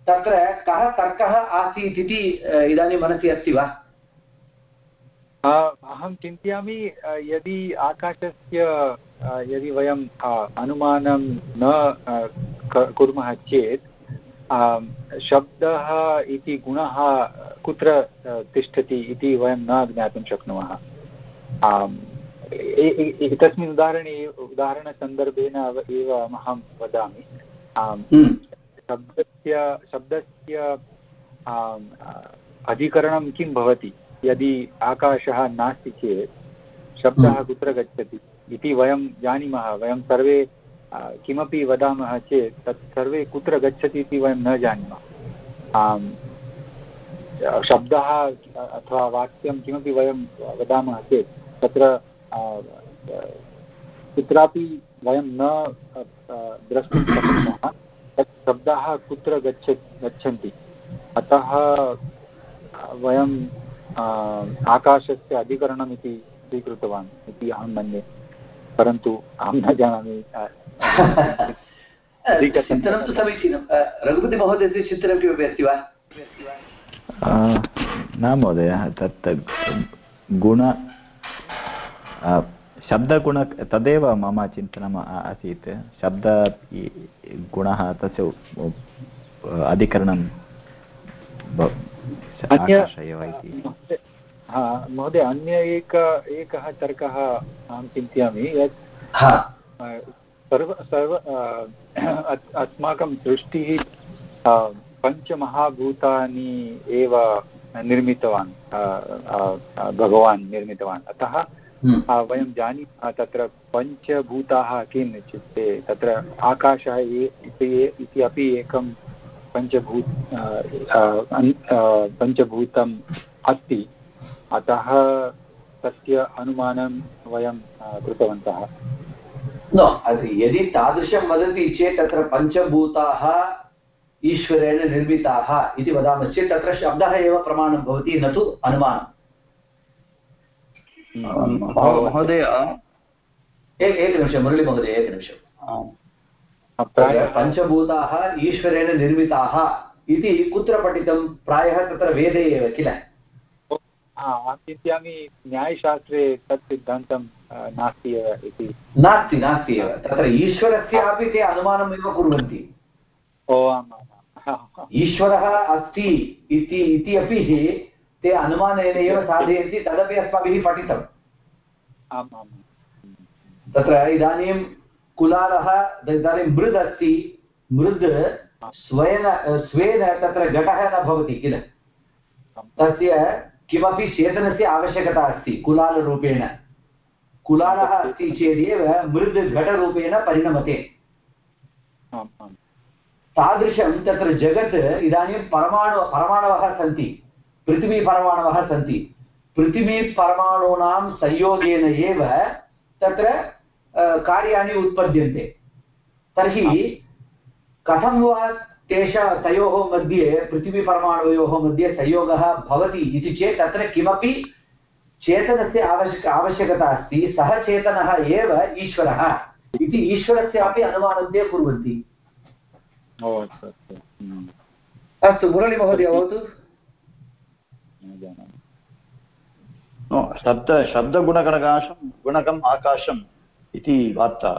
तत्र कः तर्कः आसीत् इति इदानीं मनसि अस्ति वा? अहं चिन्तयामि यदि आकाशस्य यदि वयम् अनुमानं न कुर्मः चेत् शब्दः इति गुणः कुत्र तिष्ठति इति वयं न ज्ञातुं शक्नुमः एतस्मिन् उदाहरणे उदाहरणसन्दर्भेन एव अहं वदामि हम्म। शब्दस्य शब्दस्य अधिकरणं किं भवति यदि आकाशः नास्ति चेत् शब्दः हम्म। कुत्र गच्छति इति वयं जानीमः वयं सर्वे किमपि वदामः चेत् तत् सर्वे कुत्र गच्छति इति वयं न जानीमः। शब्दः अथवा वाक्यं किमपि वयं वदामः चेत् तत्र कुत्रापि वयं न द्रष्टुं शक्नुमः। तत् शब्दाः कुत्र गच्छ गच्छन्ति। अतः, वयं आकाशस्य अधिकरणम् इति स्वीकृतवान् इति अहं मन्ये। परन्तु अहं न जानामि चिन्तनं तु समीचीनं। रघुपतिमहोदयस्य चिन्तनं किमपि अस्ति वा? न महोदय तत् गुण शब्दगुण तदेव मम चिन्तनम् आसीत्। शब्द गुणः तस्य अधिकरणं एव इति। महोदय अन्य एक एकः तर्कः अहं चिन्तयामि यत् सर्व सर्व अस्माकं दृष्टिः पञ्चमहाभूतानि एव निर्मितवान् भगवान् निर्मितवान्। अतः हम्म। वयं जानीमः तत्र पञ्चभूताः किम् इत्युक्ते तत्र आकाशः इति अपि एकं पञ्चभूत पञ्चभूतम् अस्ति। अतः तस्य अनुमानं वयं कृतवन्तः। न यदि तादृशं वदति चेत् तत्र पञ्चभूताः ईश्वरेण निर्मिताः इति वदामश्चेत् तत्र शब्दः एव प्रमाणं भवति न तु अनुमानम्। महोदय। एकनिमिषं मुरळीमहोदय एकनिमिषं। पञ्चभूताः ईश्वरेण निर्मिताः इति कुत्र पठितं? प्रायः तत्र वेदे एव किल? अहं चिन्तयामि न्यायशास्त्रे तत् सिद्धान्तं नास्ति एव इति. नास्ति नास्ति एव. तत्र ईश्वरस्यापि ते अनुमानमेव कुर्वन्ति. ओ आम् ईश्वरः अस्ति इति अपि ते अनुमानेन एव साधयन्ति तदपि अस्माभिः पठितम् आम् आम् तत्र इदानीं कुलालः इदानीं मृद् अस्ति मृद् स्वेन स्वेन तत्र घटः न भवति किल तस्य किमपि चेतनस्य आवश्यकता अस्ति कुलालरूपेण। कुलालः अस्ति चेदेव मृद् घटरूपेण परिणमते तादृशं तत्र जगत् इदानीं परमाणु परमाणवः सन्ति। पृथिवीपरमाणवः सन्ति। पृथिवीपरमाणूनां संयोगेन एव तत्र कार्याणि उत्पद्यन्ते। तर्हि कथं वा तेषा तयोः मध्ये पृथिवीपरमाणुयोः मध्ये संयोगः भवति इति चेत् तत्र किमपि चेतनस्य आवश्यक आवश्यकता अस्ति सः चेतनः एव ईश्वरः इति ईश्वरस्यापि अनुमानं ते कुर्वन्ति। अस्तु मुरळीमहोदय वदतु शब्द शब्दगुणगणकाशं गुणकम् आकाशम् इति वार्ता।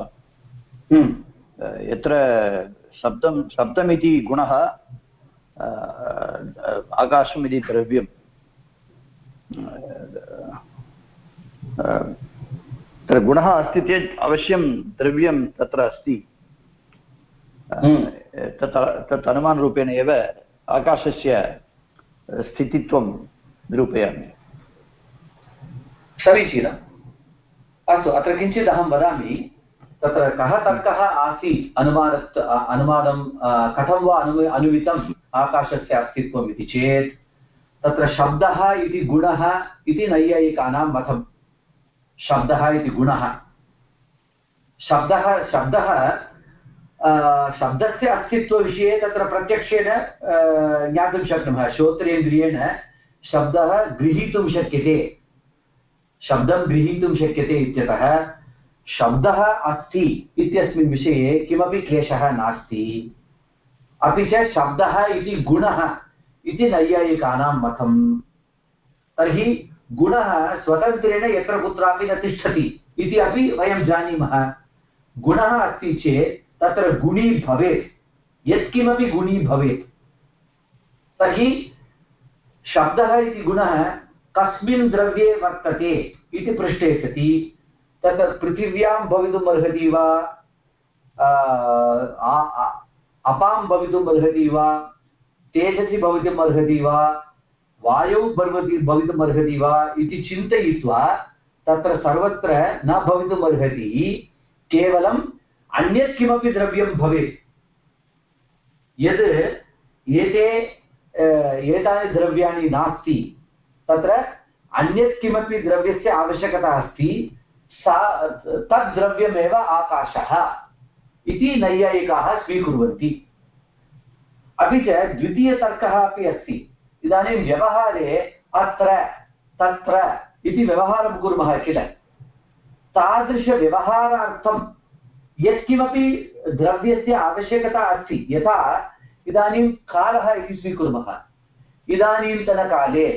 हम्म। यत्र शब्दं शब्दमिति गुणः आकाशम् इति द्रव्यं तत्र गुणः अस्ति चेत् अवश्यं द्रव्यं तत्र अस्ति। हम्म। तत् तत् अनुमानरूपेण एव आकाशस्य स्थितित्वं निरूपयामि। समीचीनम्। अस्तु अत्र किञ्चित् अहं वदामि। तत्र कः तर्कः आसीत्? अनुमानत् अनुमानं कथं वा अनु अनुमितम्? आकाशस्य अस्तित्वम् इति चेत्, तत्र शब्दः इति गुणः इति नैयायिकानां मतं। शब्दः इति गुणः। शब्दः शब्दः शब्दस्य अस्तित्वविषये तत्र प्रत्यक्षेण ज्ञातुं शक्नुमः। श्रोत्रेन्द्रियेण शब्दः गृहीतुं शक्यते। शब्दं गृहीतुं शक्यते इत्यतः शब्दः अस्ति इत्यस्मिन् विषये किमपि क्लेशः नास्ति। अपि च शब्दः इति गुणः इति नैयायिकानां मतं। तर्हि गुणः स्वतन्त्रेण यत्र कुत्रापि न तिष्ठति इति अपि वयं जानीमः। गुणः अस्ति चेत् तत्र गुणी भवेत्, यत्किमपि गुणी भवेत्। तर्हि शब्दः इति गुणः कस्मिन् द्रव्ये वर्तते इति पृष्टे सति। तत् पृथिव्यां भवितुम् अर्हति वा? अपां भवितुम् अर्हति वा? तेजसि भवितुम् अर्हति वा? वायौ भवति भवितुम् अर्हति वा? इति चिन्तयित्वा तत्र सर्वत्र न भवितुम् अर्हति, केवलम् अन्यत् किमपि द्रव्यं भवेत्। यद् एते एतानि द्रव्याणि नास्ति, तत्र अन्यत् किमपि द्रव्यस्य आवश्यकता अस्ति सा, तद्द्रव्यमेव आकाशः। इति नैयायिकाः स्वीकुर्वन्ति। अपि च द्वितीयतर्कः अपि अस्ति। इदानीं व्यवहारे अत्र, तत्र इति व्यवहारं कुर्मः किल? तादृशव्यवहारार्थं यत्किमपि द्रव्यस्य आवश्यकता अस्ति। यथा इदानीं कालः इति स्वीकुर्मः। इदानीन्तनकाले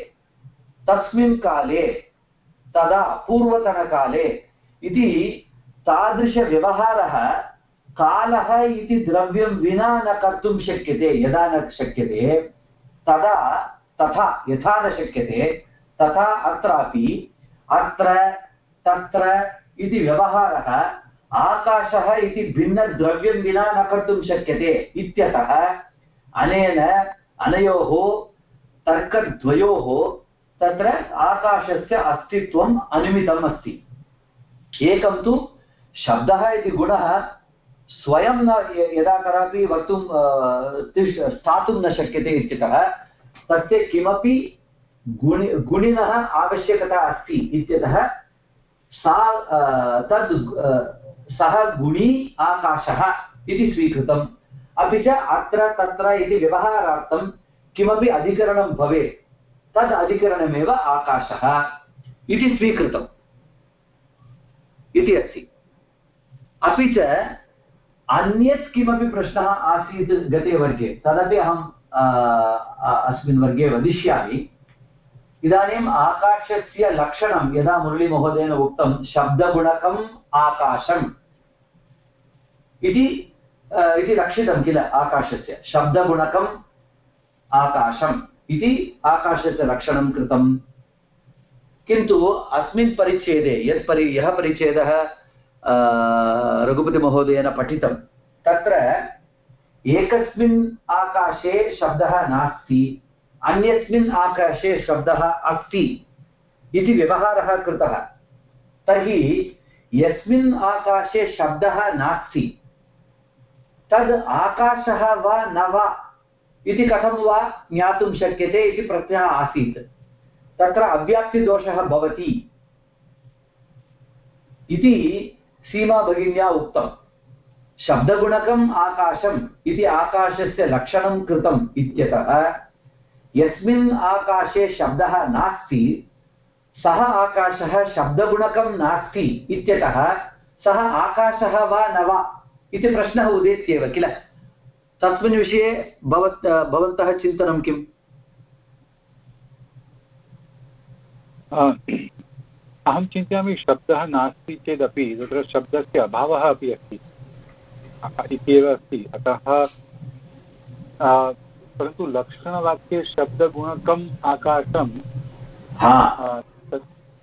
तस्मिन् काले, तदा पूर्वतनकाले इति तादृशव्यवहारः कालः इति द्रव्यं विना न कर्तुं शक्यते, यदा न शक्यते, तदा, तथा, यथा न शक्यते, तथा अत्रापि अत्र, तत्र इति व्यवहारः आकाशः इति भिन्नद्रव्यं विना न कर्तुं शक्यते इत्यतः अनेन अनयोः, तर्कद्वयोः तत्र आकाशस्य अस्तित्वम् अनुमितम् अस्ति। एकं तु शब्दः इति गुणः स्वयं न यदा कदापि वक्तुं स्थातुं न शक्यते इत्यतः तस्य किमपि गुणि, गुणिनः आवश्यकता अस्ति इत्यतः सा तद् सः गुणी आकाशः इति स्वीकृतम्। अपि च अत्र तत्र इति व्यवहारार्थं किमपि अधिकरणं भवेत्, तद् अधिकरणमेव आकाशः इति स्वीकृतम्। इति अस्ति। अपि च अन्यत् किमपि प्रश्नः आसीत् गते वर्गे, तदपि अहं अस्मिन् वर्गे वदिष्यामि। इदानीम् आकाशस्य लक्षणं, यदा मुरळीमहोदयेन उक्तं, शब्दगुणकम् आकाशम्। इति इति रक्षितं किल आकाशस्य? शब्दगुणकम् आकाशम्। इति आकाशस्य लक्षणं कृतम्। किन्तु अस्मिन् परिच्छेदे, यत् परि, यः परिच्छेदः रघुपतिमहोदयेन पठितं, तत्र एकस्मिन् आकाशे शब्दः नास्ति, अन्यस्मिन् आकाशे शब्दः अस्ति इति व्यवहारः कृतः। तर्हि यस्मिन् आकाशे शब्दः नास्ति, तद् आकाशः वा न वा इति कथं वा ज्ञातुं शक्यते इति प्रश्नः आसीत्। तत्र अव्याप्तिदोषः भवति इति सीमा भगिन्या उक्तम्। शब्दगुणकम् आकाशम् इति आकाशस्य लक्षणं कृतम् इत्यतः यस्मिन् आकाशे शब्दः नास्ति, सः आकाशः शब्दगुणकं नास्ति इत्यतः सः आकाशः वा न वा इति प्रश्नः उदेत्येव किल? तस्मिन् विषये भवत्, भवन्तः चिन्तनं किम्? अहं चिन्तयामि शब्दः नास्ति चेदपि तत्र शब्दस्य अभावः अपि अस्ति। इत्येव अस्ति। अतः परन्तु लक्षणवाक्ये शब्दगुणकम् आकाशं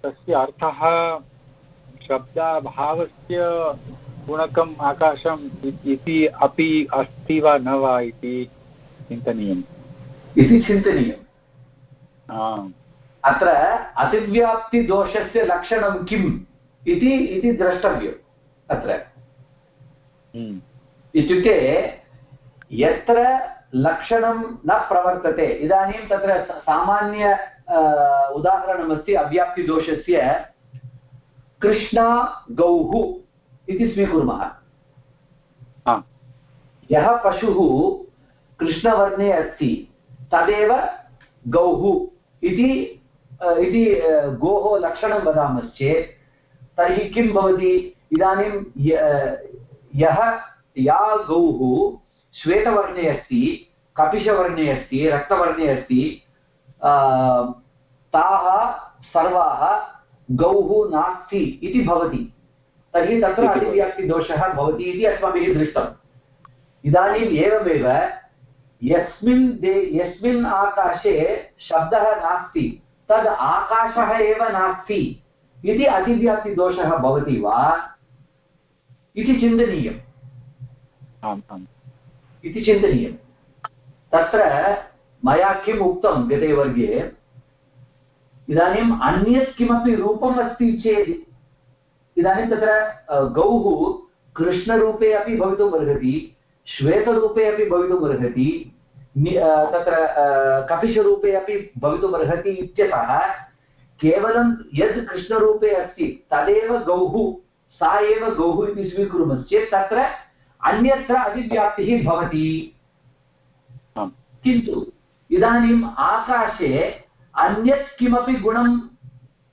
तस्य अर्थः शब्दाभावस्य गुणकम् आकाशम् इति अपि अस्ति वा न वा इति चिन्तनीयम्। इति चिन्तनीयम्। अत्र अतिव्याप्तिदोषस्य लक्षणं किम् इति इति द्रष्टव्यम् अत्र। हम्म। इत्युक्ते यत्र लक्षणं न प्रवर्तते इदानीं तत्र सामान्य उदाहरणमस्ति अव्याप्तिदोषस्य कृष्णा गौः इति स्वीकुर्मः। यः पशुः कृष्णवर्णे अस्ति तदेव गौः इति इति गोः लक्षणं वदामश्चेत् तर्हि किं भवति? इदानीं यः या गौः श्वेतवर्णे अस्ति कपिशवर्णे अस्ति रक्तवर्णे अस्ति ताः सर्वाः गौः नास्ति इति भवति। तर्हि तत्र अतिव्याप्तिदोषः भवति इति अस्माभिः दृष्टम्। इदानीम् एवमेव यस्मिन् दे यस्मिन् आकाशे शब्दः नास्ति। तद् आकाशः एव नास्ति। इति अतिव्याप्तिदोषः भवति वा इति चिन्तनीयम्। आम् आम्। इति चिन्तनीयं तत्र मया किम् उक्तं गते वर्गे इदानीम् अन्यत् किमपि रूपम् अस्ति चेत् इदानीं तत्र गौः कृष्णरूपे अपि भवितुम् अर्हति श्वेतरूपे अपि भवितुम् अर्हति तत्र कपिशरूपे अपि भवितुमर्हति इत्यतः केवलं यद् कृष्णरूपे अस्ति तदेव गौः सा एव गौः इति स्वीकुर्मश्चेत् तत्र अन्यत्र अतिव्याप्तिः भवति। किन्तु इदानीम् आकाशे अन्यत् किमपि गुणं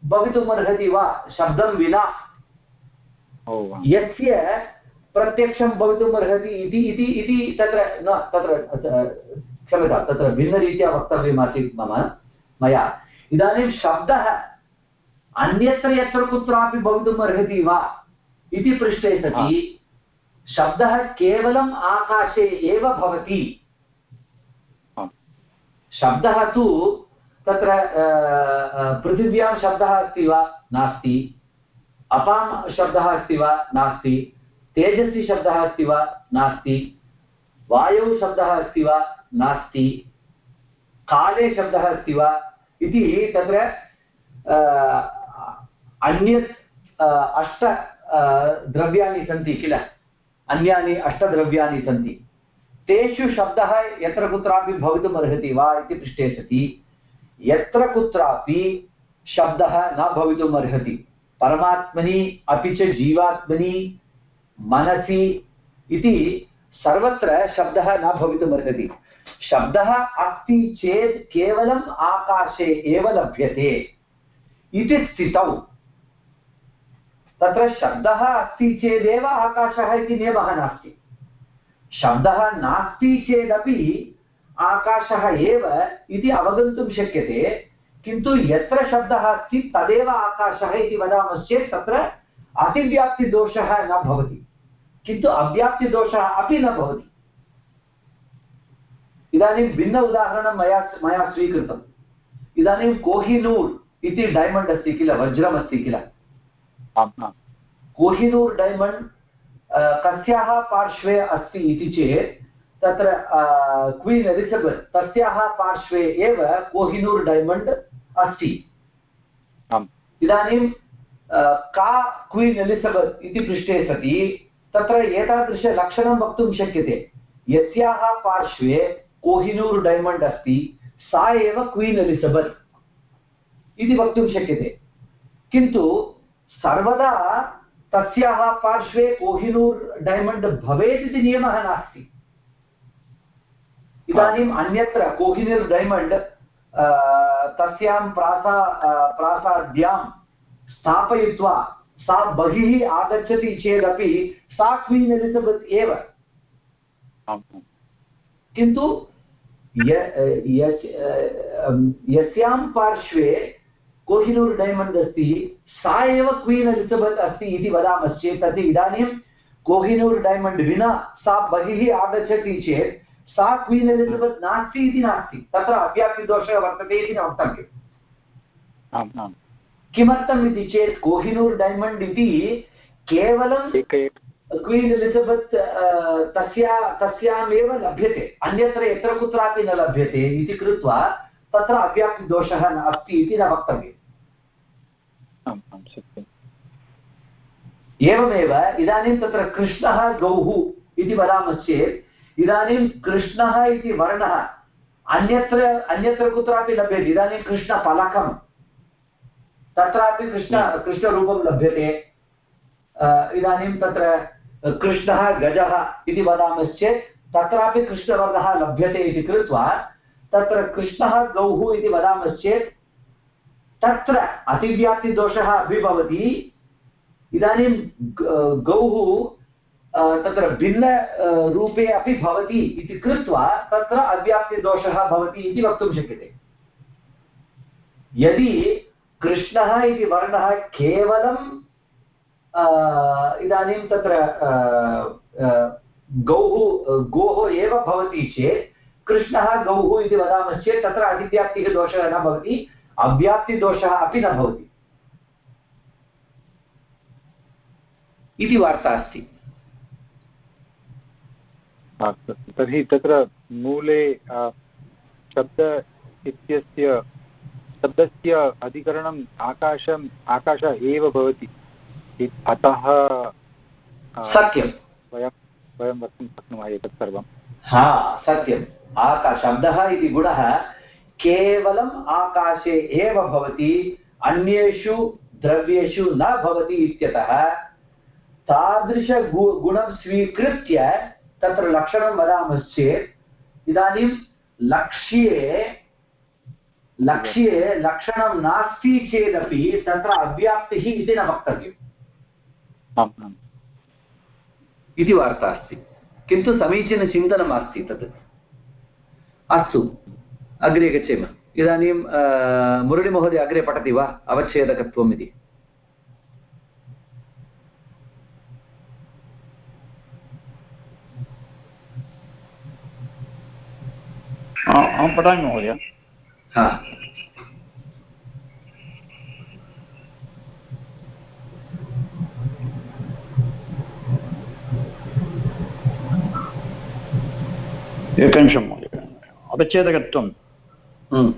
भवितुमर्हति वा शब्दं विना? यस्य प्रत्यक्षं भवितुम् अर्हति इति इति तत्र न तत्र क्षम्यतां तत्र भिन्नरीत्या वक्तव्यमासीत् मम मया। इदानीं शब्दः अन्यत्र यत्र कुत्रापि भवितुम् अर्हति वा इति पृष्टे सति शब्दः केवलम् आकाशे एव भवति। शब्दः तु तत्र पृथिव्यां शब्दः अस्ति वा? नास्ति। अपां शब्दः अस्ति वा? नास्ति। तेजस्वी शब्दः अस्ति वा? नास्ति। वायौ शब्दः अस्ति वा? नास्ति। काले शब्दः अस्ति वा? इति तत्र अन्यत् अष्ट द्रव्याणि सन्ति किल? अन्यानि अष्टद्रव्याणि सन्ति। तेषु शब्दः यत्र कुत्रापि भवितुम् अर्हति वा इति पृष्टे सति। यत्र कुत्रापि शब्दः न भवितुम् अर्हति। परमात्मनि, अपि च जीवात्मनि, मनसि इति सर्वत्र शब्दः न भवितुमर्हति शब्दः अस्ति चेत् केवलम् आकाशे एव लभ्यते। इति स्थितौ। तत्र शब्दः अस्ति चेदेव आकाशः इति नियमः नास्ति। शब्दः नास्ति चेदपि आकाशः एव इति अवगन्तुं शक्यते, किन्तु यत्र शब्दः अस्ति तदेव आकाशः इति वदामश्चेत् तत्र अतिव्याप्तिदोषः न भवति। किन्तु अव्याप्तिदोषः अपि न भवति। इदानीं भिन्न उदाहरणं मया मया स्वीकृतम्। इदानीं कोहिनूर् इति डैमण्ड् अस्ति किल? वज्रमस्ति किल? कोहिनूर् डैमण्ड् कस्याः पार्श्वे अस्ति इति चेत् तत्र क्वीन् एलिजबेत् तस्याः पार्श्वे एव कोहिनूर् डैमण्ड् अस्ति। इदानीं का क्वीन् एलिजबेत् इति पृष्टे सति तत्र एतादृशलक्षणं वक्तुं शक्यते। यस्याः पार्श्वे कोहिनूर् डैमण्ड् अस्ति, सा एव क्वीन् एलिजबेत् इति वक्तुं शक्यते। किन्तु सर्वदा तस्याः पार्श्वे कोहिनूर् डैमण्ड् भवेत् इति नियमः नास्ति। इदानीम् अन्यत्र कोहिनूर् डैमण्ड् तस्यां प्रासा प्रासाद्यां स्थापयित्वा सा बहिः आगच्छति चेदपि सा क्वीन् एलिजबेत् एव किन्तु यस्यां पार्श्वे कोहिनूर् डैमण्ड् अस्ति सा एव क्वीन् एलिजबेत् अस्ति इति वदामश्चेत् तर्हि इदानीं कोहिनूर् डैमण्ड् विना सा बहिः आगच्छति चेत् सा क्वीन् एलिजबेत् नास्ति इति नास्ति। तत्र अव्याप्तिदोषः वर्तते इति न वक्तव्यम् किमर्थम् इति चेत् कोहिनूर् डैमण्ड् इति केवलं क्वीन् एलिजबेत् तस्या तस्यामेव लभ्यते अन्यत्र यत्र कुत्रापि न लभ्यते इति कृत्वा तत्र अव्याप्तिदोषः अस्ति इति न वक्तव्यम् एवमेव इदानीं तत्र कृष्णः गौः इति वदामश्चेत् इदानीं कृष्णः इति वर्णः अन्यत्र अन्यत्र कुत्रापि लभ्यते। इदानीं कृष्णफलकं तत्रापि कृष्ण कृष्णरूपं लभ्यते। इदानीं तत्र कृष्णः गजः इति वदामश्चेत् तत्रापि कृष्णवर्णः लभ्यते इति कृत्वा तत्र कृष्णः गौः इति वदामश्चेत् तत्र अतिव्याप्तिदोषः अपि भवति इदानीं गौः तत्र भिन्नरूपे अपि भवति इति कृत्वा तत्र अव्याप्तिदोषः भवति इति वक्तुं शक्यते। यदि कृष्णः इति वर्णः केवलं इदानीं तत्र गौः, गोः एव भवति चेत् कृष्णः गौः इति वदामश्चेत् तत्र अतिव्याप्तिः दोषः न भवति, अव्याप्तिदोषः अपि न भवति। इति वार्ता अस्ति। तर्हि तत्र मूले शब्द इत्यस्य, शब्दस्य अधिकरणम् आकाशम्, आकाश एव भवति। अतः सत्यं वयं वयं वक्तुं शक्नुमः एतत् सर्वं हा सत्यम्। आका शब्दः इति गुणः केवलम् आकाशे एव भवति अन्येषु द्रव्येषु न भवति इत्यतः तादृशगु गुणं स्वीकृत्य तत्र लक्षणं वदामश्चेत् इदानीं लक्ष्ये लक्ष्ये लक्षणं नास्ति चेदपि तत्र अव्याप्तिः इति न वक्तव्यम्। इति वार्ता अस्ति। किन्तु समीचीनचिन्तनम् अस्ति तत् अस्तु अग्रे गच्छेम। इदानीं मुरळीमहोदय अग्रे पठति वा? अवच्छेदकत्वम् इति। अहं पठामि महोदय। हा। एकनिमिषं महोदय। अपच्छेदकत्वं हम्म।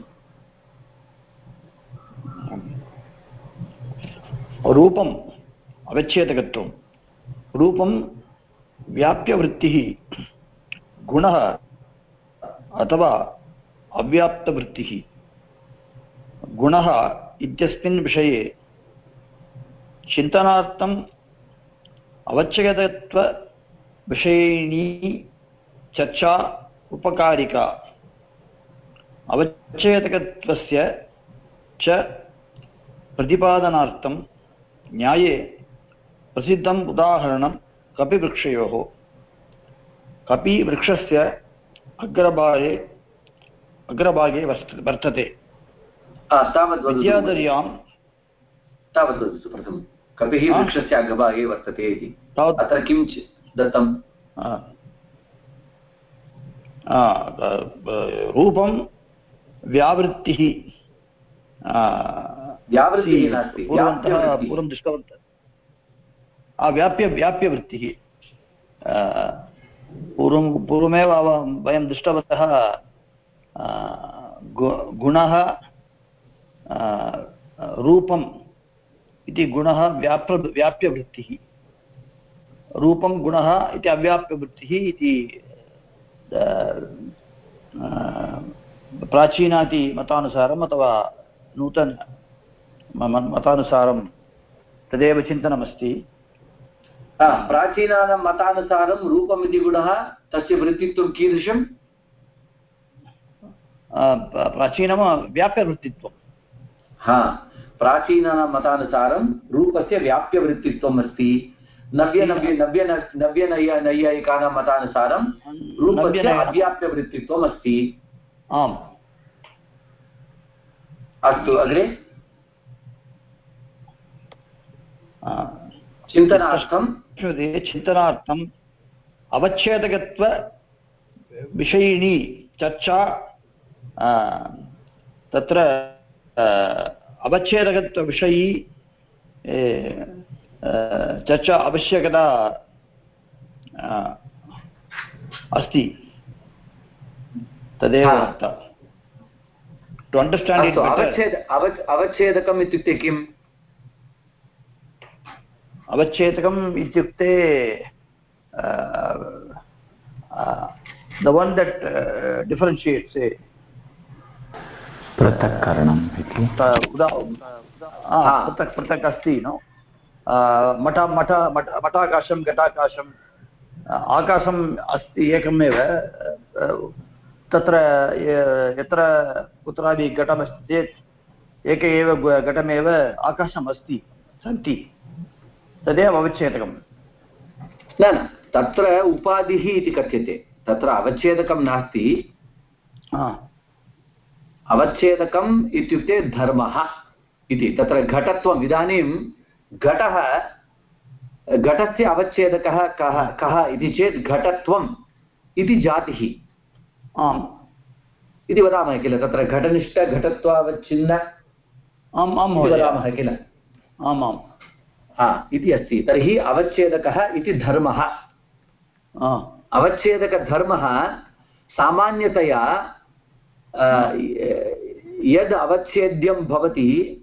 रूपम् अवच्छेदकत्वं। रूपं व्याप्यवृत्तिः गुणः अथवा अव्याप्तवृत्तिः। गुणः इत्यस्मिन् विषये चिन्तनार्थम् अवच्छेदत्वविषयिणी चर्चा उपकारिका। अवच्छेदकत्वस्य च प्रतिपादनार्थं न्याये प्रसिद्धम् उदाहरणं कपिवृक्षयोः। कपिवृक्षस्य अग्रभागे अग्रभागे वर्त वर्तते। विद्याधर्यां तावद् वदतु प्रथमं। कपिः वृक्षस्य अग्रभागे वर्तते इति। अत्र किं दत्तं। रूपं व्यावृत्तिः पूर्वं दृष्टवन्तः व्याप्य व्याप्यवृत्तिः पूर्वं पूर्वमेव वयं दृष्टवन्तः गुणः रूपम् इति गुणः व्याप् व्याप्यवृत्तिः रूपं गुणः इति अव्याप्यवृत्तिः इति प्राचीनाति मतानुसारम् अथवा नूतन मतानुसारं तदेव चिन्तनमस्ति। प्राचीनानां मतानुसारं रूपम् इति गुणः तस्य वृत्तित्वं कीदृशं प्राचीनं व्याप्यवृत्तित्वं हा प्राचीनानां मतानुसारं रूपस्य व्याप्यवृत्तित्वम् अस्ति। नव्य नव्य नव्य नव्यनैय नैयायिकानां मतानुसारं रूपस्य अव्याप्यवृत्तित्वम् अस्ति आम्। अस्तु अग्रे? चिन्तनार्थं? चिन्तनार्थम् अवच्छेदकत्वविषयिणी चर्चा तत्र अवच्छेदकत्वविषयी चर्चा आवश्यकता अस्ति। तदेव टु अण्डर्स्टाण्ड् अवच्छेद अवच्छेदकम् इत्युक्ते किम्? अवच्छेदकम् इत्युक्ते द वन् दट् डिफरेन्शियेट्स् पृथक्करणम् इति। पृथक् पृथक् अस्ति नो मठ मठ मठ मठाकाशं घटाकाशम् आकाशम् अस्ति एकमेव तत्र यत्र कुत्रापि घटमस्ति चेत् एक एव घटमेव आकाशम् अस्ति सन्ति। तदेव अवच्छेदकं न न तत्र उपाधिः इति कथ्यते। तत्र अवच्छेदकं नास्ति। अवच्छेदकम् इत्युक्ते धर्मः इति। तत्र घटत्वम् इदानीं घटः घटस्य अवच्छेदकः कः कः इति चेत् घटत्वम् इति जातिः। आम्। इति वदामः किल? तत्र घटनिष्ठघटत्वावच्छिन्न आम् आं वदामः किल? आम् आम्। हा इति अस्ति। तर्हि अवच्छेदकः इति धर्मः। अवच्छेदकधर्मः सामान्यतया यद् अवच्छेद्यं भवति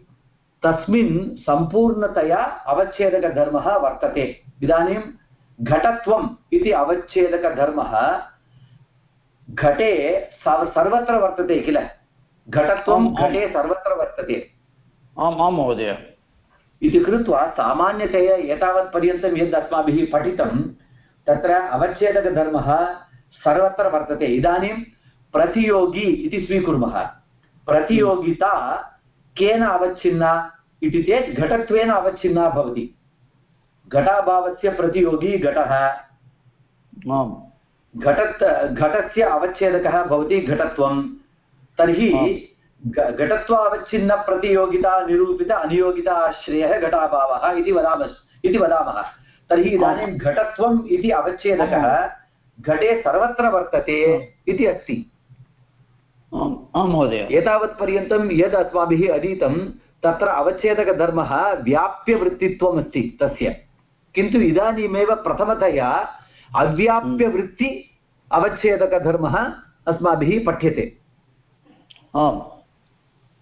तस्मिन् सम्पूर्णतया अवच्छेदकधर्मः वर्तते। इदानीं घटत्वम् इति अवच्छेदकधर्मः घटे सर्वत्र वर्तते किल? घटत्वं घटे सर्वत्र वर्तते। आम् आं महोदय। इति कृत्वा सामान्यतया एतावत्पर्यन्तं यद् अस्माभिः पठितं तत्र अवच्छेदकधर्मः सर्वत्र वर्तते। इदानीं प्रतियोगी इति स्वीकुर्मः। प्रतियोगिता केन अवच्छिन्ना इति चेत् घटत्वेन अवच्छिन्ना भवति। घटाभावस्य प्रतियोगी घटः। घटत् घटस्य अवच्छेदकः भवति घटत्वं। तर्हि घटत्व अवच्छिन्नप्रतियोगिता निरूपित अनियोगिता आश्रयः घटाभावः इति वदामः इति वदामः। तर्हि इदानीं घटत्वम् इति अवच्छेदकः घटे सर्वत्र वर्तते इति अस्ति। आं महोदय। एतावत्पर्यन्तं यद् अस्माभिः अधीतं तत्र अवच्छेदकधर्मः व्याप्यवृत्तित्वम् अस्ति तस्य। किन्तु इदानीमेव प्रथमतया अव्याप्यवृत्ति अवच्छेदकधर्मः अस्माभिः पठ्यते। आम्।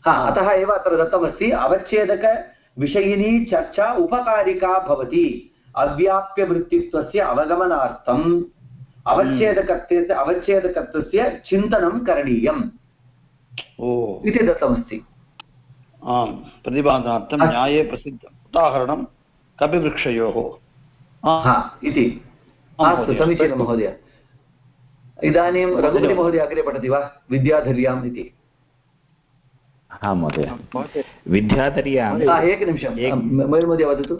हा अतः एव अत्र दत्तमस्ति अवच्छेदकविषयिनी चर्चा उपकारिका भवति। अव्याप्यवृत्तित्वस्य अवगमनार्थम् अवच्छेदकत्वस्य अवच्छेदकत्वस्य चिन्तनं करणीयम्। इति दत्तमस्ति। आम् प्रतिपादनार्थं न्याये प्रसिद्धम्। उदाहरणं कपिवृक्षयोः। इति। अस्तु समीचीनं महोदय। इदानीं रघुपतिमहोदय अग्रे पठति वा? विद्याधर्याम् इति। हा महोदय। विद्याधर्याम्। एकनिमिषं। मयूर्महोदय वदतु।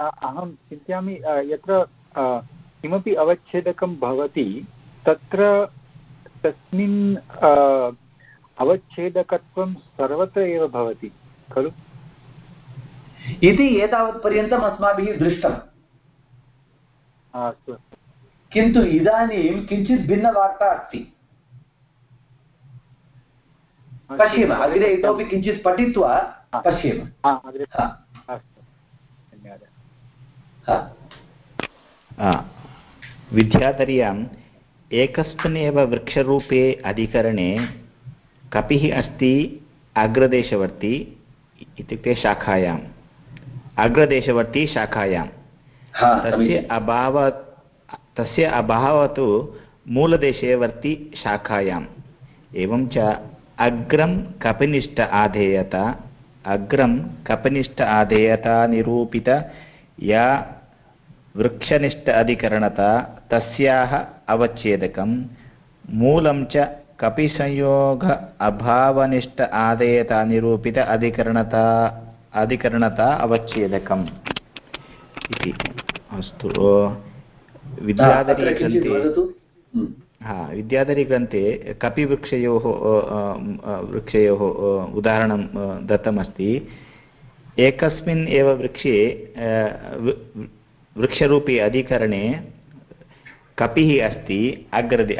अहं चिन्तयामि यत्र किमपि अवच्छेदकं भवति तत्र तस्मिन् अवच्छेदकत्वं सर्वत्र एव भवति खलु? इति एतावत्पर्यन्तम् अस्माभिः दृष्टम्। अस्तु। किन्तु इदानीं किञ्चित् भिन्नवार्ता अस्ति। पश्येम अग्रे इतोपि किञ्चित् पठित्वा पश्येम। विद्याधर्याम् एकस्मिन्नेव वृक्षरूपे अधिकरणे कपिः अस्ति अग्रदेशवर्ती इत्युक्ते शाखायाम्। अग्रदेशवर्ती शाखायां तस्य अभाव तस्य अभावः तु मूलदेशवर्ती शाखायाम्। एवं च अग्रं कपिनिष्ठ आधेयत अग्रं कपनिष्ठ आदेयतानिरूपित या वृक्षनिष्ठ अधिकरणता तस्याः अवच्छेदकं मूलं च कपिसंयोग अभावनिष्ठ आदेयतानिरूपित अधिकरणता अधिकरणता अवच्छेदकम् इति अस्तु विद्याधरीग्रन्थे हा विद्याधरीग्रन्थे कपिवृक्षयोः वृक्षयोः उदाहरणं दत्तमस्ति एकस्मिन् एव वृक्षे वृक्षरूपे अधिकरणे कपिः अस्ति अग्रदे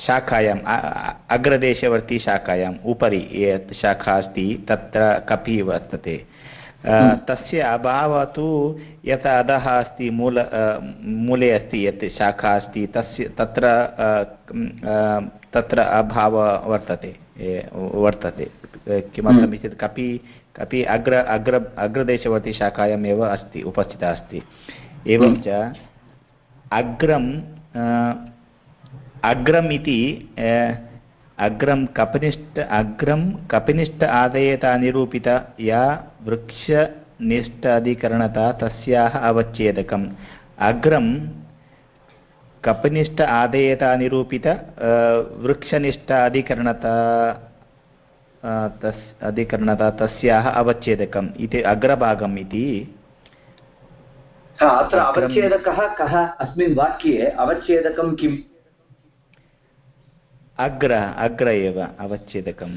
शाखायाम् अग्रदेशवर्ती शाखायाम् उपरि शाखा अस्ति तत्र कपिः वर्तते हम्म। तस्य अभावः तु यत् अधः अस्ति मूल मूले अस्ति यत् शाखा अस्ति तस्य तत्र तत्र अभावः वर्तते वर्तते किमर्थम् हम्म। चेत् कपि कपि अग्र अग्र अग्रदेशवर्ती शाखायाम् एव अस्ति उपस्थिता अस्ति एवं च अग्रम् अग्रम् इति अग्रं कपिनिष्ठ अग्रं कपिनिष्ठ आदयता निरूपित, या वृक्षनिष्ठ अधिकरणता तस्याः अवच्छेदकम्। अग्रं कपिनिष्ठ आदेयता निरूपित वृक्षनिष्ठ अधिकरणता तस्, अधिकरणता तस्याः अवच्छेदकम्। इति अग्रभागम् इति अत्र अवच्छेदकः कः? अस्मिन् वाक्ये अवच्छेदकं किम्? अग्र अग्र एव अवच्छेदकं।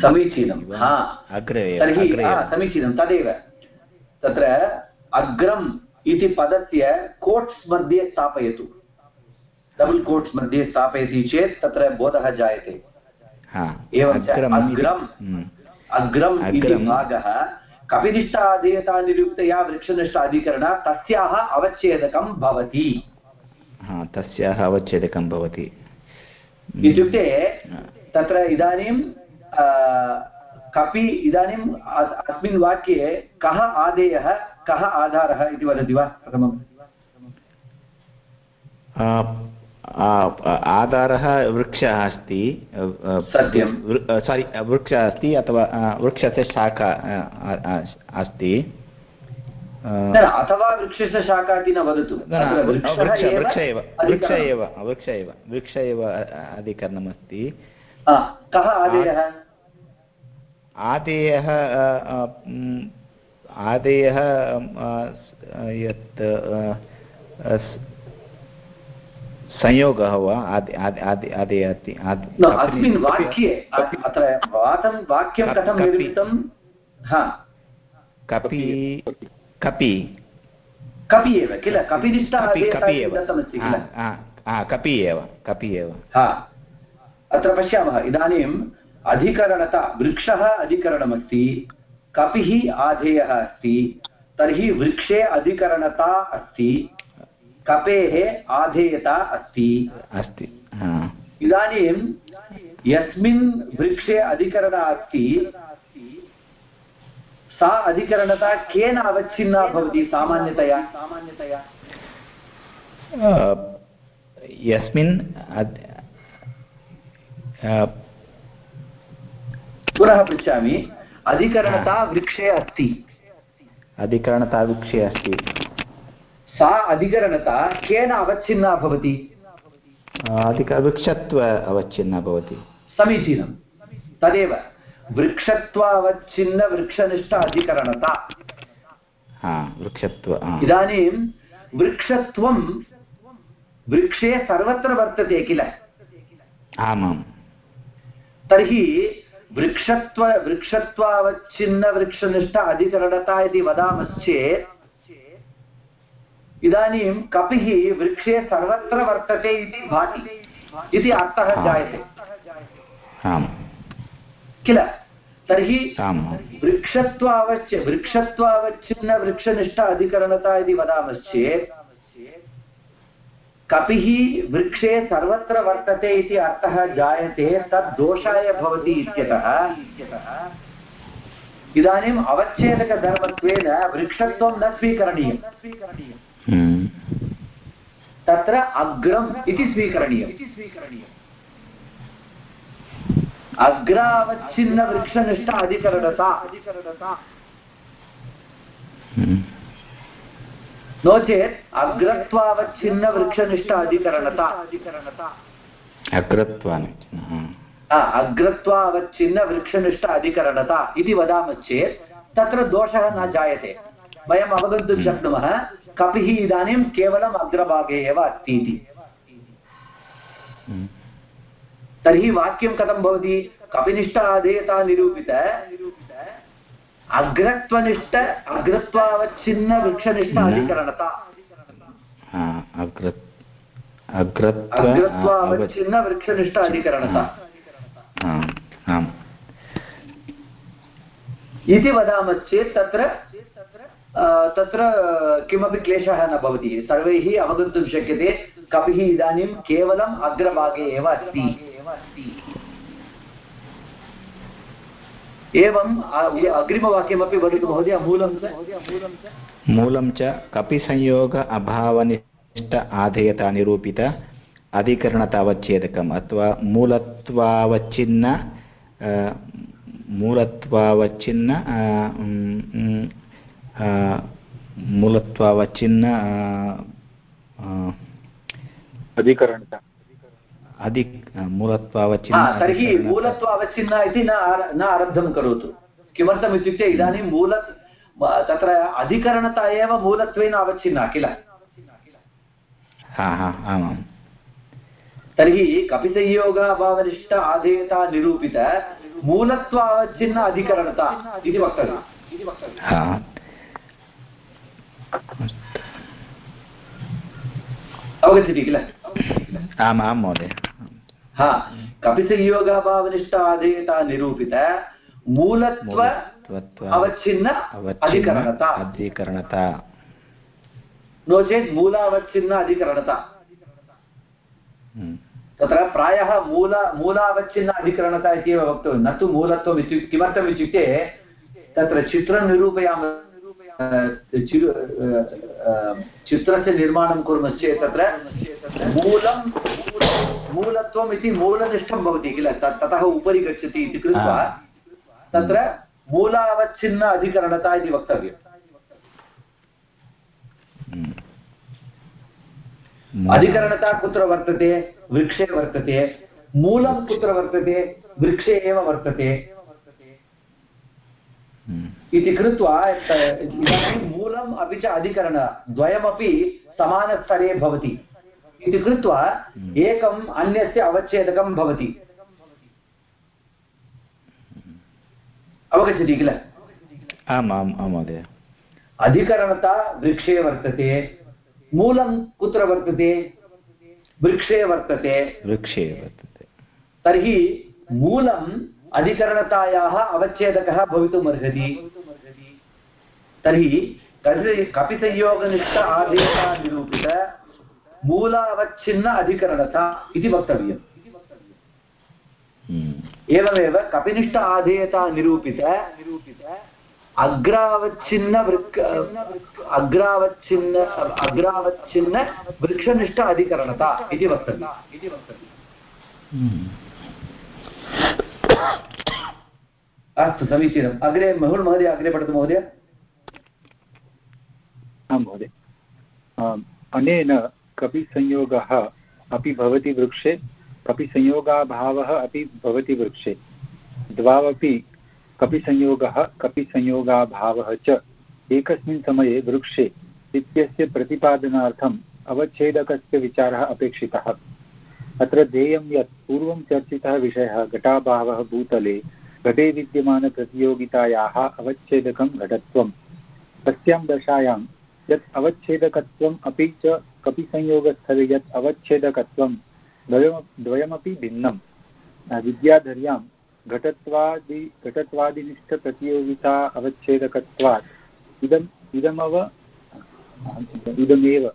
अग्र एव तर्हि समीचीनं तदेव। तत्र अग्रम् इति पदस्य कोट्स् मध्ये स्थापयतु। डबल् कोट्स् मध्ये स्थापयति चेत् तत्र बोधः जायते। एवञ्च अग्रम् हम्म। अग्रम् इति भागः कपिनिष्ठ अधीयतानिरुक्तया वृक्षनिष्ठ अधिकरण तस्याः अवच्छेदकं भवति तस्याः अवच्छेदकं भवति। इत्युक्ते तत्र इदानीं कपि इदानीम् अस्मिन् वाक्ये कः आदेयः कः आधारः इति वदति वा प्रथमम् आधारः वृक्षः अस्ति सारि वृक्षः अस्ति अथवा वृक्षस्य शाखा अस्ति। अथवा वृक्षस्य शाखा इति न वदतु। वृक्ष एव वृक्ष एव वृक्ष एव वृक्ष एव अधिकरणमस्ति। कः आदेयः? आदेयः आदेयः यत् संयोगः वा आदे अस्मिन् वाक्ये अत्र वाक्यं कथं निर्मितं? कपि कपि कपि एव किल? कपिनिष्ठ कपि एव। कपि एव कपि एव। अत्र पश्यामः इदानीम् अधिकरणता वृक्षः अधिकरणमस्ति कपिः आधेयः अस्ति तर्हि वृक्षे अधिकरणता अस्ति। कपेः आधेयता अस्ति। अस्ति इदानीं यस्मिन् वृक्षे अधिकरणा अस्ति सा अधिकरणता केन अवच्छिन्ना भवति सामान्यतया? सामान्यतया यस्मिन् पुनः पृच्छामि अधिकरणता वृक्षे अस्ति। अधिकरणता वृक्षे अस्ति। सा अधिकरणता केन अवच्छिन्ना भवति? अधिक वृक्षत्व अवच्छिन्ना भवति। समीचीनं। तदेव वृक्षत्वावच्छिन्नवृक्षनिष्ठ अधिकरणता। वृक्षत्व इदानीं वृक्षत्वं वृक्षे सर्वत्र वर्तते किल? आमां तर्हि वृक्षत्व वृक्षत्वावच्छिन्नवृक्षनिष्ठ अधिकरणता इति वदामश्चेत् इदानीं कपिः वृक्षे सर्वत्र वर्तते इति भाति। इति अर्थः जायते। किल? तर्हि वृक्षत्वावच्य वृक्षत्वावच्छिन्नवृक्षनिष्ठ अधिकरणता इति वदामश्चेत् कपिः वृक्षे सर्वत्र वर्तते इति अर्थः जायते तद् दोषाय भवति इत्यतः इदानीम् अवच्छेदकधर्मत्वेन वृक्षत्वं न स्वीकरणीयम्। हम्म। तत्र अग्रम् इति स्वीकरणीयम्। इति स्वीकरणीयम्। अग्रावच्छिन्नवृक्षनिष्ठ अधिकरणता हम्म। नो चेत् अग्रत्वावच्छिन्नवृक्षनिष्ठ अधिकरणता। अग्रत्वान् अग्रत्वावच्छिन्नवृक्षनिष्ठ अधिकरणता इति वदामश्चेत् तत्र दोषः न जायते। वयम् अवगन्तुं शक्नुमः। कपिः इदानीं केवलम् अग्रभागे एव अस्ति इति। हम्म। तर्हि वाक्यं कथं भवति? कपिनिष्ठ अधेयता निरूपित अग्रत्वनिष्ठ अग्रत्वावच्छिन्न वृक्षनिष्ठ अधिकरणता। अग्रत्वावच्छिन्न वृक्षनिष्ठ अधिकरणता। इति वदामश्चेत् तत्र तत्र किमपि क्लेशः न भवति सर्वैः अवगन्तुं शक्यते कपिः इदानीं केवलम् अग्रभागे एव अस्ति एवम् अग्रिमवाक्यमपि वदतु महोदय मूलं मूलं च कपिसंयोग अभावनिष्ठ आधेयता निरूपित अधिकरणतावच्छेदकम् अथवा मूलत्वावच्छिन्न मूलत्वावच्छिन्न मूलत्वावच्छिन्न अधिकरणता अधि मूलत्वावच्छिन्न तर्हि मूलत्वावच्छिन्न इति न न आरब्धं करोतु किमर्थम् इत्युक्ते इदानीं मूल तत्र अधिकरणता एव मूलत्वेन अवच्छिन्ना किल हा हा आमाम् तर्हि कपिसंयोगाभावनिष्ठ आधेयता निरूपित मूलत्वावच्छिन्न अधिकरणता इति वक्तव्यम् अवगच्छति किल? आम् आं महोदय हा आधेयता निरूपित मूलत्व अवच्छिन्न अधिकरणता। अधिकरणता। नो चेत् मूलावच्छिन्न अधिकरणता। तत्र प्रायः मूल मूलावच्छिन्न अधिकरणता इत्येव वक्तव्यं। न तु मूलत्वम् इत्युक्ते किमर्थम् इत्युक्ते तत्र चित्रं निरूपयामः चित्रस्य निर्माणं कुर्मश्चेत् तत्र मूलं मूलत्वम् इति मूलनिष्ठं भवति किल? ततः उपरि गच्छति इति कृत्वा तत्र मूलावच्छिन्न अधिकरणता इति वक्तव्यम्। अधिकरणता कुत्र वर्तते? वृक्षे वर्तते। मूलं कुत्र वर्तते? वृक्षे एव वर्तते। इति कृत्वा इदानीं मूलम् अपि च अधिकरण द्वयमपि समानस्तरे भवति। इति कृत्वा एकम् अन्यस्य अवच्छेदकं भवति। अवगच्छति किल? आम् आम् आं महोदय। अधिकरणता वृक्षे वर्तते। मूलं कुत्र वर्तते? वृक्षे वर्तते। वृक्षे वर्तते। तर्हि मूलम् अधिकरणतायाः अवच्छेदकः भवितुम् अर्हति तर्हि कपिसंयोगनिष्ठ आदेशा निरूपित मूलावच्छिन्न अधिकरणता इति वक्तव्यम् हम्म। एवमेव कपिनिष्ठ आधेयता निरूपित अग्रावच्छिन्न वृक् अग्रावच्छिन्न अग्रावच्छिन्न वृक्षनिष्ठ अधिकरणता इति वक्तव्यम् हम्म। अस्तु, समीचीनम्। अग्रे महुल् महोदय, अग्रे पठतु महोदय। आं महोदय। अनेन कपिसंयोगः अपि भवति वृक्षे, कपिसंयोगाभावः अपि भवति वृक्षे। द्वावपि कपिसंयोगः, कपिसंयोगाभावः च एकस्मिन् समये वृक्षे इत्यस्य प्रतिपादनार्थम् अवच्छेदकस्य विचारः अपेक्षितः। अत्र ध्येयं यत् पूर्वं चर्चितः विषयः घटाभावः भूतले, घटे विद्यमानप्रतियोगितायाः अवच्छेदकं घटत्वं। तस्यां दशायां, यत् अवच्छेदकत्वम् अपि च कपिसंयोगस्थले यत् अवच्छेदकत्वं द्वयम द्वयमपि भिन्नं विद्याधर्यां, घटत्वादि, घटत्वादिनिष्ठप्रतियोगिता अवच्छेदकत्वात् इदम्, इदमव, इदमेव।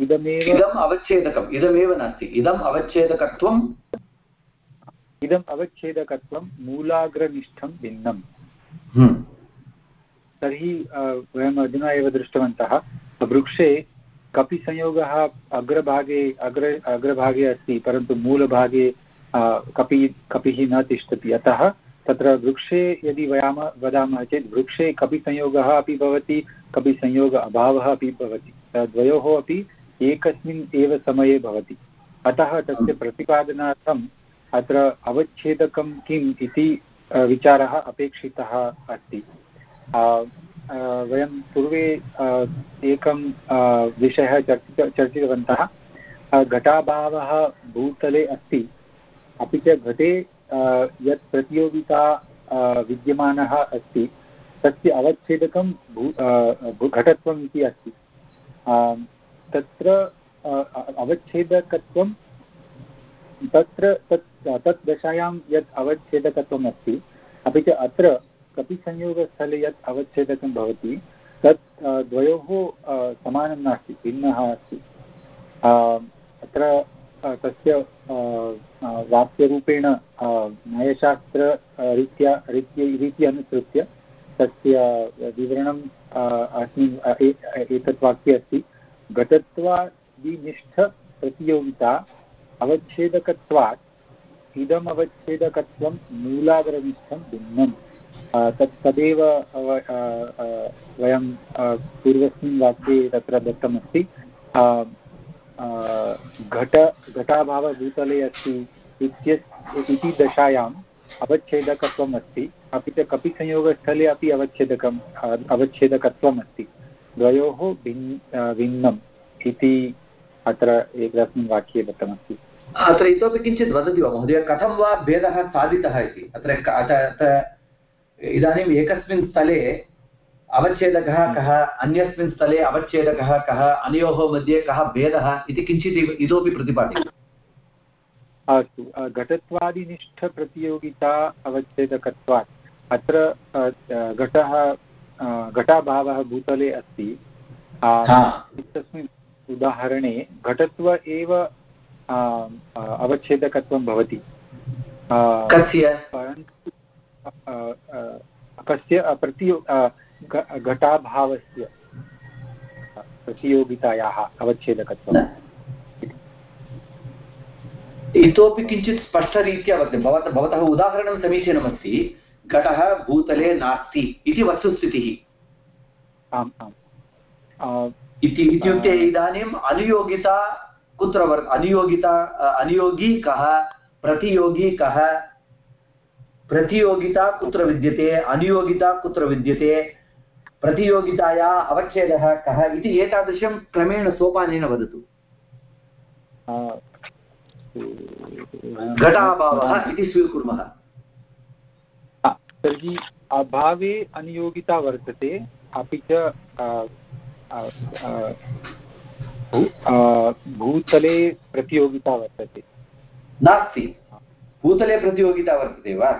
इदमेव इदम् अवच्छेदकम् इदमेव नास्ति। इदम् अवच्छेदकत्वम् इदम् अवच्छेदकत्वं मूलाग्रनिष्ठं भिन्नम्। हम्म। तर्हि वयम् अधुना एव दृष्टवन्तः वृक्षे कपिसंयोगः अग्रभागे अग्र अग्रभागे अस्ति परन्तु मूलभागे कपि कपिः न तिष्ठति। अतः तत्र वृक्षे यदि वयामः वदामः चेत् वृक्षे कपिसंयोगः अपि भवति कपिसंयोग अभावः अपि भवति। द्वयोः अपि एकस्मिन् एव समये भवति। अतः तस्य प्रतिपादनार्थम् अत्र अवच्छेदकं किम् इति विचारः अपेक्षितः अस्ति। वयं पूर्वे एकं विषयः चर्चित चर्चितवन्तः। घटाभावः भूतले अस्ति। अपि च घटे यत् प्रतियोगिता विद्यमानः अस्ति तस्य अवच्छेदकं भू घटत्वम् इति अस्ति। तत्र अवच्छेदकत्वं, तत्र, तत् तत् दशायां यत् अवच्छेदकत्वम् अस्ति, अपि च अत्र कपिसंयोगस्थले यत् अवच्छेदकं भवति, तत् द्वयोः समानं नास्ति, भिन्नः अस्ति। अत्र तस्य वाक्यरूपेण न्यायशास्त्ररीत्या रीत्य रीति अनुसृत्य तस्य विवरणम् अस्मिन् एतत् वाक्ये अस्ति। घटत्वादिनिष्ठप्रतियोगिता अवच्छेदकत्वात् इदम् अवच्छेदकत्वं मूलाग्रनिष्ठं भिन्नं तत् तदेव वयं पूर्वस्मिन् वाक्ये तत्र दत्तमस्ति। घट, घटाभावभूतले अस्ति इति दशायाम् अवच्छेदकत्वम् अस्ति अपि च कपिसंयोगस्थले अपि अवच्छेदकम् अवच्छेदकत्वम् अस्ति द्वयोः भिन् भिन्नम् इति अत्र एकस्मिन् वाक्ये दत्तमस्ति। अत्र इतोपि किञ्चित् वदति वा महोदय कथं वा भेदः साधितः इति? अत्र इदानीम् एकस्मिन् स्थले अवच्छेदकः कः अन्यस्मिन् स्थले अवच्छेदकः कः अनयोः मध्ये कः भेदः इति किञ्चित् इतोपि प्रतिपादयतु अस्तु घटत्वादिनिष्ठप्रतियोगिता अवच्छेदकत्वात्। अत्र घटः घटाभावः भूतले अस्ति। इत्यस्मिन् उदाहरणे घटत्व एव अवच्छेदकत्वं भवति। परन्तु कस्य प्रतियो घटाभावस्य प्रतियोगितायाः अवच्छेदकत्वम्। इतोपि किञ्चित् स्पष्टरीत्या वर्तते भवतः भवतः उदाहरणं समीचीनमस्ति। घटः भूतले नास्ति इति वस्तुस्थितिः। आम् आम्। इति इत्युक्ते इदानीम् अनुयोगिता कुत्र वर् अनुयोगिता अनुयोगी कः प्रतियोगी कः प्रतियोगिता कुत्र विद्यते अनुयोगिता कुत्र विद्यते प्रतियोगितायाः अवच्छेदः कः इति एतादृशं क्रमेण सोपानेन वदतु। घटाभावः इति स्वीकुर्मः। तर्हि अभावे अनियोगिता वर्तते। अपि च भूतले प्रतियोगिता वर्तते। नास्ति। भूतले प्रतियोगिता वर्तते वा?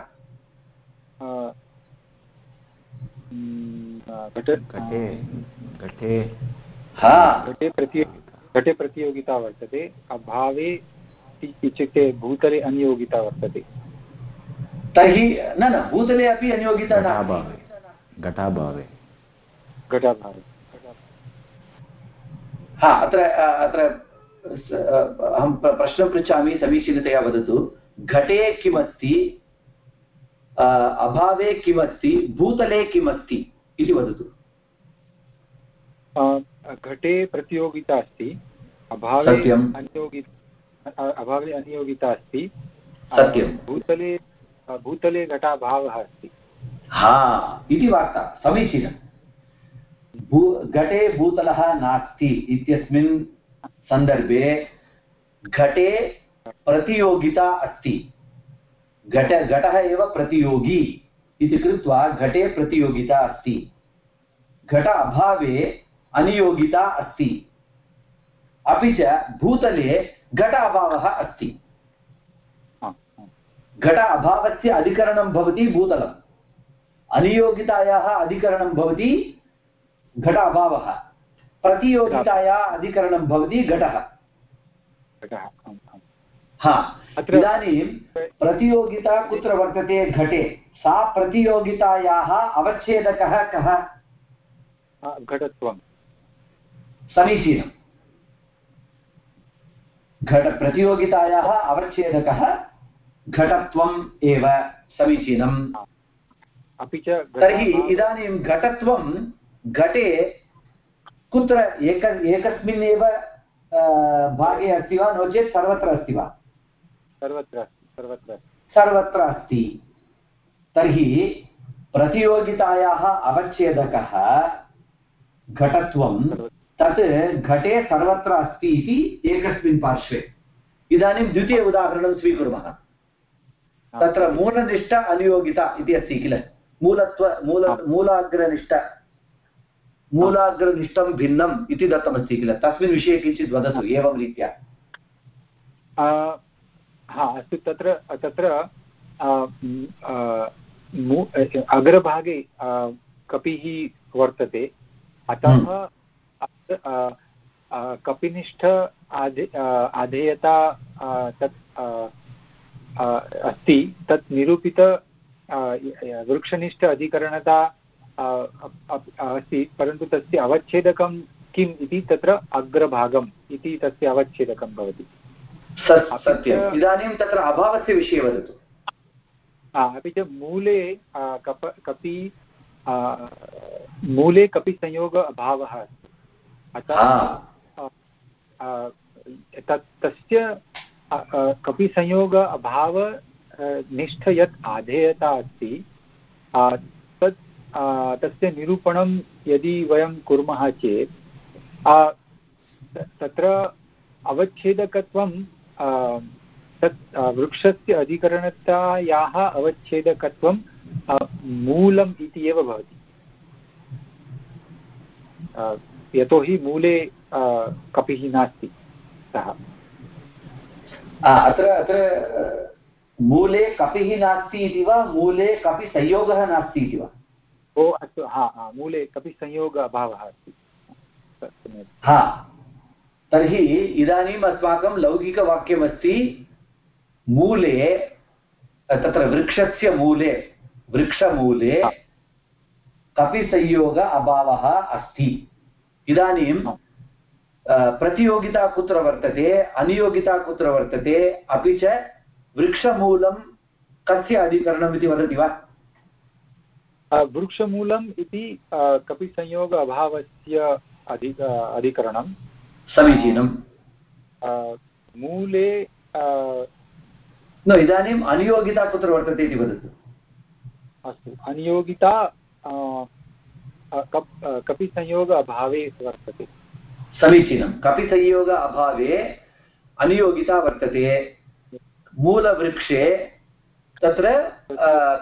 घटे घटे प्रतियो घटे प्रतियोगिता वर्तते। अभावे इत्युक्ते भूतले अनियोगिता वर्तते। तर्हि न न भूतले अपि अनियोगिता घटाभावे घटाभावे हा अत्र अत्र अहं प्रश्नं पृच्छामि समीचीनतया वदतु। घटे किमस्ति? अभावे किमस्ति? भूतले किमस्ति? इति वदतु। घटे प्रतियोगिता अस्ति अभावे अनियोगिता अभावे अनियोगिता अस्ति। सत्यं भूतले भूतले घटाभावः अस्ति। हा, इति वार्ता, समीचीनं। भू, घटे भूतलः नास्ति इत्यस्मिन् सन्दर्भे घटे प्रतियोगिता अस्ति। घट, घटः एव प्रतियोगी इति कृत्वा घटे प्रतियोगिता अस्ति। घट अभावे अनियोगिता अस्ति। अपि च भूतले घट अभावः अस्ति। घट अभावस्य अधिकरणं भवति भूतलम् अनियोगितायाः अधिकरणं भवति घट अभावः। प्रतियोगितायाः अधिकरणं भवति घटः। हा इदानीं प्रतियोगिता कुत्र वर्तते? घटे। सा प्रतियोगितायाः अवच्छेदकः कः? घटत्वं समीचीनं। घट प्रतियोगितायाः अवच्छेदकः घटत्वम् एव समीचीनम्। अपि च तर्हि इदानीं घटत्वं घटे कुत्र एक एकस्मिन् एव भागे अस्ति वा? नो चेत् सर्वत्र अस्ति वा? सर्वत्र सर्वत्र सर्वत्र अस्ति। तर्हि प्रतियोगितायाः अवच्छेदकः घटत्वं तत् घटे सर्वत्र अस्ति इति एकस्मिन् पार्श्वे। इदानीं द्वितीय उदाहरणं स्वीकुर्मः। तत्र मूलनिष्ठ अनियोगिता इति अस्ति किल? मूलत्व मूल मूलाग्रनिष्ठ मूलाग्रनिष्ठं भिन्नम् इति दत्तमस्ति किल? तस्मिन् विषये किञ्चित् वदतु एवं रीत्या। हा अस्तु। तत्र तत्र अग्रभागे कपिः वर्तते। अतः हम्म। कपिनिष्ठ आधे आधेयता तत् अस्ति तत् निरूपित वृक्षनिष्ठ अधिकरणता अस्ति परन्तु तस्य अवच्छेदकं किम् इति तत्र अग्रभागम् इति तस्य अवच्छेदकं भवति। इदानीं तत्र अभावस्य विषये वदतु। अपि च मूले कप कपि मूले कपि संयोग अभावः अस्ति। अतः तस्य कपिसंयोग अभाव निष्ठ यत् आधेयता अस्ति तत् तस्य निरूपणं यदि वयं कुर्मः चेत् तत्र अवच्छेदकत्वं तत् वृक्षस्य अधिकरणतायाः अवच्छेदकत्वं मूलम् इति एव भवति। यतोहि मूले कपिः नास्ति सः। अत्र अत्र मूले कपिः नास्ति इति वा मूले कपि संयोगः नास्ति इति वा? ओ अस्तु हा हा मूले कपि संयोग अभावः अस्ति। हा तर्हि इदानीम् अस्माकं लौकिकवाक्यमस्ति मूले तत्र वृक्षस्य मूले वृक्षमूले कपिसंयोग अभावः अस्ति। इदानीं प्रतियोगिता कुत्र वर्तते अनियोगिता कुत्र वर्तते अपि च वृक्षमूलं कस्य अधिकरणम् इति वदति वा वृक्षमूलम् इति कपिसंयोग अभावस्य अधिक अधिकरणं समीचीनं मूले न इदानीम् अनियोगिता कुत्र वर्तते इति वदतु अस्तु अनियोगिता कप् कपिसंयोग अभावे वर्तते समीचीनं। कपिसंयोग अभावे अनियोगिता वर्तते। मूलवृक्षे तत्र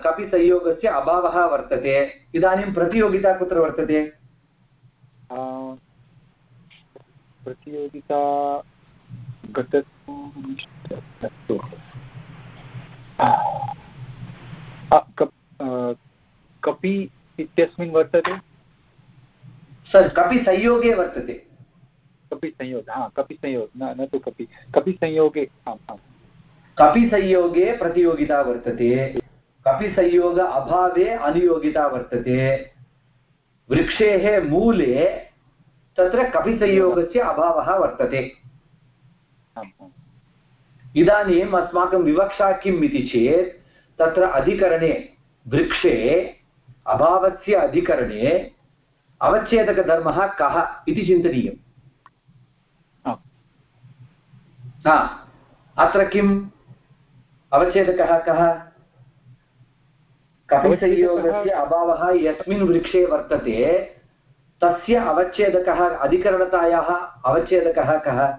कपिसंयोगस्य अभावः वर्तते। इदानीं प्रतियोगिता कुत्र वर्तते? प्रतियोगिता कपि इत्यस्मिन् वर्तते? सर् कपि संयोगे वर्तते। कपि संयोग हा कपि संयोग न न तु कपि कपि संयोगे आम् आम् कपि संयोगे प्रतियोगिता वर्तते कपि संयोग अभावे अनियोगिता वर्तते वृक्षेः मूले तत्र कपिसंयोगस्य अभावः वर्तते इदानीम् अस्माकं विवक्षा किम् इति चेत् तत्र अधिकरणे वृक्षे अभावस्य अधिकरणे अवच्छेदकधर्मः कः इति चिन्तनीयम् हा अत्र किम्? अवच्छेदकः कः? कपिसंयोगस्य अभावः यस्मिन् वृक्षे वर्तते तस्य अवच्छेदकः अधिकरणतायाः अवच्छेदकः कः?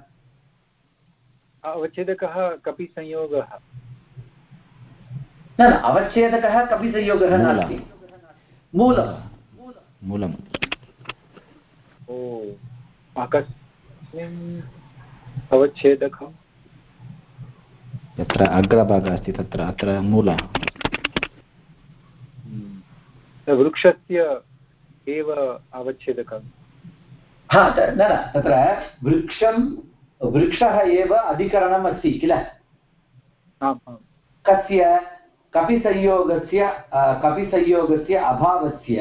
अवच्छेदकः कपिसंयोगः। न न अवच्छेदकः कपिसंयोगः नास्ति। मूलं मूलम्। ओ अवच्छेदकं यत्र अग्रभागः अस्ति तत्र अत्र मूल। वृक्षस्य एव अवच्छेदकं हा न न तत्र वृक्षं वृक्षः एव अधिकरणम् अस्ति किल? कस्य? कपिसंयोगस्य कपिसंयोगस्य अभावस्य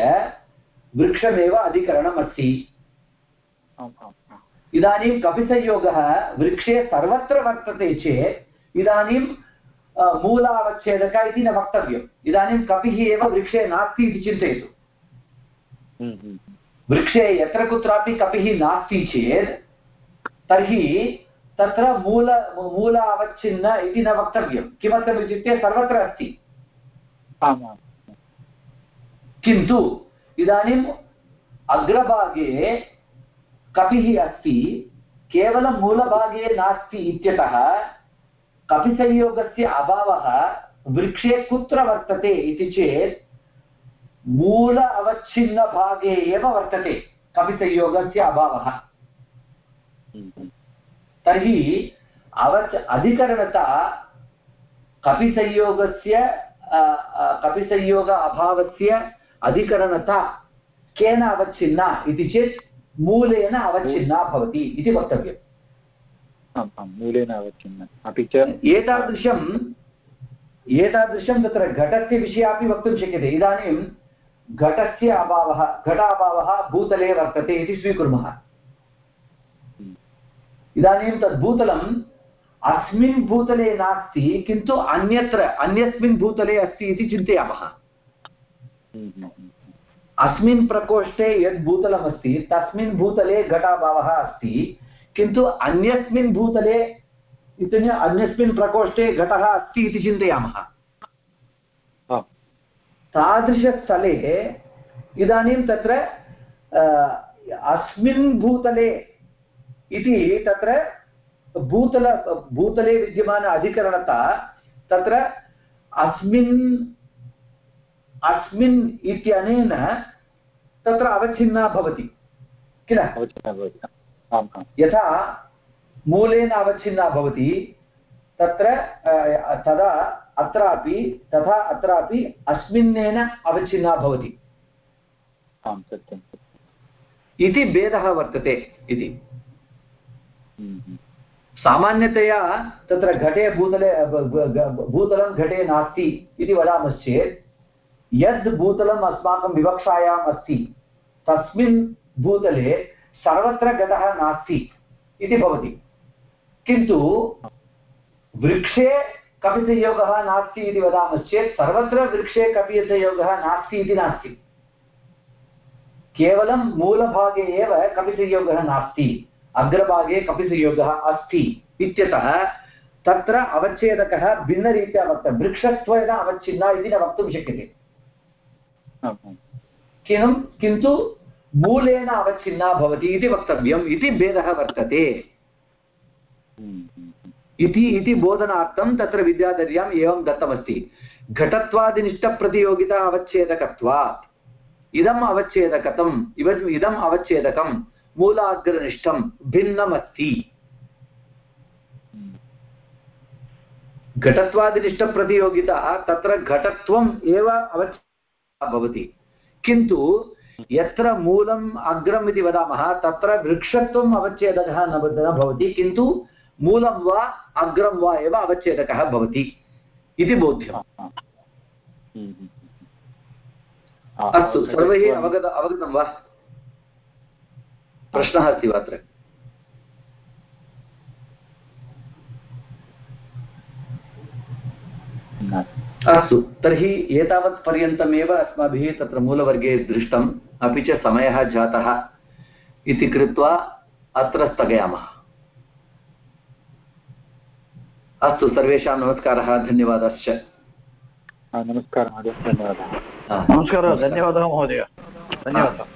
वृक्षमेव अधिकरणम् अस्ति। इदानीं कपिसंयोगः वृक्षे सर्वत्र वर्तते चेत् इदानीं मूलावच्छेदक इति न वक्तव्यम्। इदानीं कपिः एव वृक्षे नास्ति इति चिन्तयतु। हम्म, हम्म। वृक्षे यत्र कुत्रापि कपिः नास्ति चेत् तर्हि तत्र मूल मूल अवच्छिन्न इति न वक्तव्यं किमर्थम् इत्युक्ते सर्वत्र अस्ति। किन्तु इदानीम् अग्रभागे कपिः अस्ति, केवलं मूलभागे नास्ति इत्यतः कपिसंयोगस्य अभावः वृक्षे कुत्र वर्तते इति चेत् मूल अवच्छिन्नभागे एव वर्तते कपिसंयोगस्य अभावः। तर्हि अवच अधिकरणता कपिसंयोगस्य कपिसंयोग अभावस्य अधिकरणता केन अवच्छिन्ना इति चेत् मूलेन अवच्छिन्ना भवति इति वक्तव्यम्। आम् आं मूलेन अवच्छिन्ना। अपि च एतादृशम् एतादृशं तत्र घटस्य विषये अपि वक्तुं शक्यते। इदानीं घटस्य अभावः घटाभावः भूतले वर्तते इति स्वीकुर्मः। इदानीं तद् भूतलम् अस्मिन् भूतले नास्ति किन्तु अन्यत्र अन्यस्मिन् भूतले अस्ति इति चिन्तयामः। अस्मिन् प्रकोष्ठे यद् भूतलमस्ति तस्मिन् भूतले घटाभावः अस्ति किन्तु अन्यस्मिन् भूतले इति अन्यस्मिन् प्रकोष्ठे घटः अस्ति इति चिन्तयामः। तादृशस्थले इदानीं तत्र अस्मिन् भूतले इति तत्र भूतल भूतले विद्यमान अधिकरणता तत्र अस्मिन् अस्मिन् इत्यनेन तत्र अवच्छिन्ना भवति किल? यथा मूलेन अवच्छिन्ना भवति तत्र तदा अत्रापि तथा अत्रापि अस्मिन्नेन अवच्छिन्ना भवति। आं सत्यम् इति भेदः वर्तते इति। हम्म, हम्म। सामान्यतया तत्र घटे भूतले भूतलं घटे नास्ति इति वदामश्चेत् यद् भूतलम् अस्माकं विवक्षायाम् अस्ति, तस्मिन् भूतले सर्वत्र घटः नास्ति इति भवति। किन्तु वृक्षे कपिसंयोगः नास्ति इति वदामश्चेत् सर्वत्र वृक्षे कपिसंयोगः नास्ति इति नास्ति। केवलं मूलभागे एव कपिसंयोगः नास्ति, अग्रभागे कपिसंयोगः अस्ति इत्यतः तत्र अवच्छेदकः भिन्नरीत्या वर्तते। वृक्षत्वेन अवच्छिन्ना इति न वक्तुं शक्यते। किं किन्तु मूलेन अवच्छिन्ना भवति इति वक्तव्यम्, इति भेदः वर्तते। इति इति बोधनार्थं तत्र विद्याधर्याम् एवं दत्तमस्ति। घटत्वादिनिष्ठप्रतियोगिता अवच्छेदकत्वात्। इदम् अवच्छेदकतम् इव इदम् अवच्छेदकं मूलाग्रनिष्ठं भिन्नमस्ति। घटत्वादिनिष्ठप्रतियोगिता तत्र घटत्वम् एव अवच्छेदः भवति। किन्तु यत्र मूलम् अग्रम् इति वदामः, तत्र वृक्षत्वम् अवच्छेदकः न भवति, किन्तु मूलं वा अग्रं वा एव अवच्छेदकः भवति इति बोध्यम्। अस्तु, सर्वैः अवगत अवगतं वा? प्रश्नः अस्ति वा अत्र? अस्तु। तर्हि एतावत् पर्यन्तमेव अस्माभिः तत्र मूलवर्गे दृष्टम्। अपि च समयः जातः इति कृत्वा अत्र स्थगयामः। अस्तु सर्वेषां नमस्कारः धन्यवादश्च। नमस्कारः महोदय धन्यवादः। नमस्कारः धन्यवादः महोदय। धन्यवादः।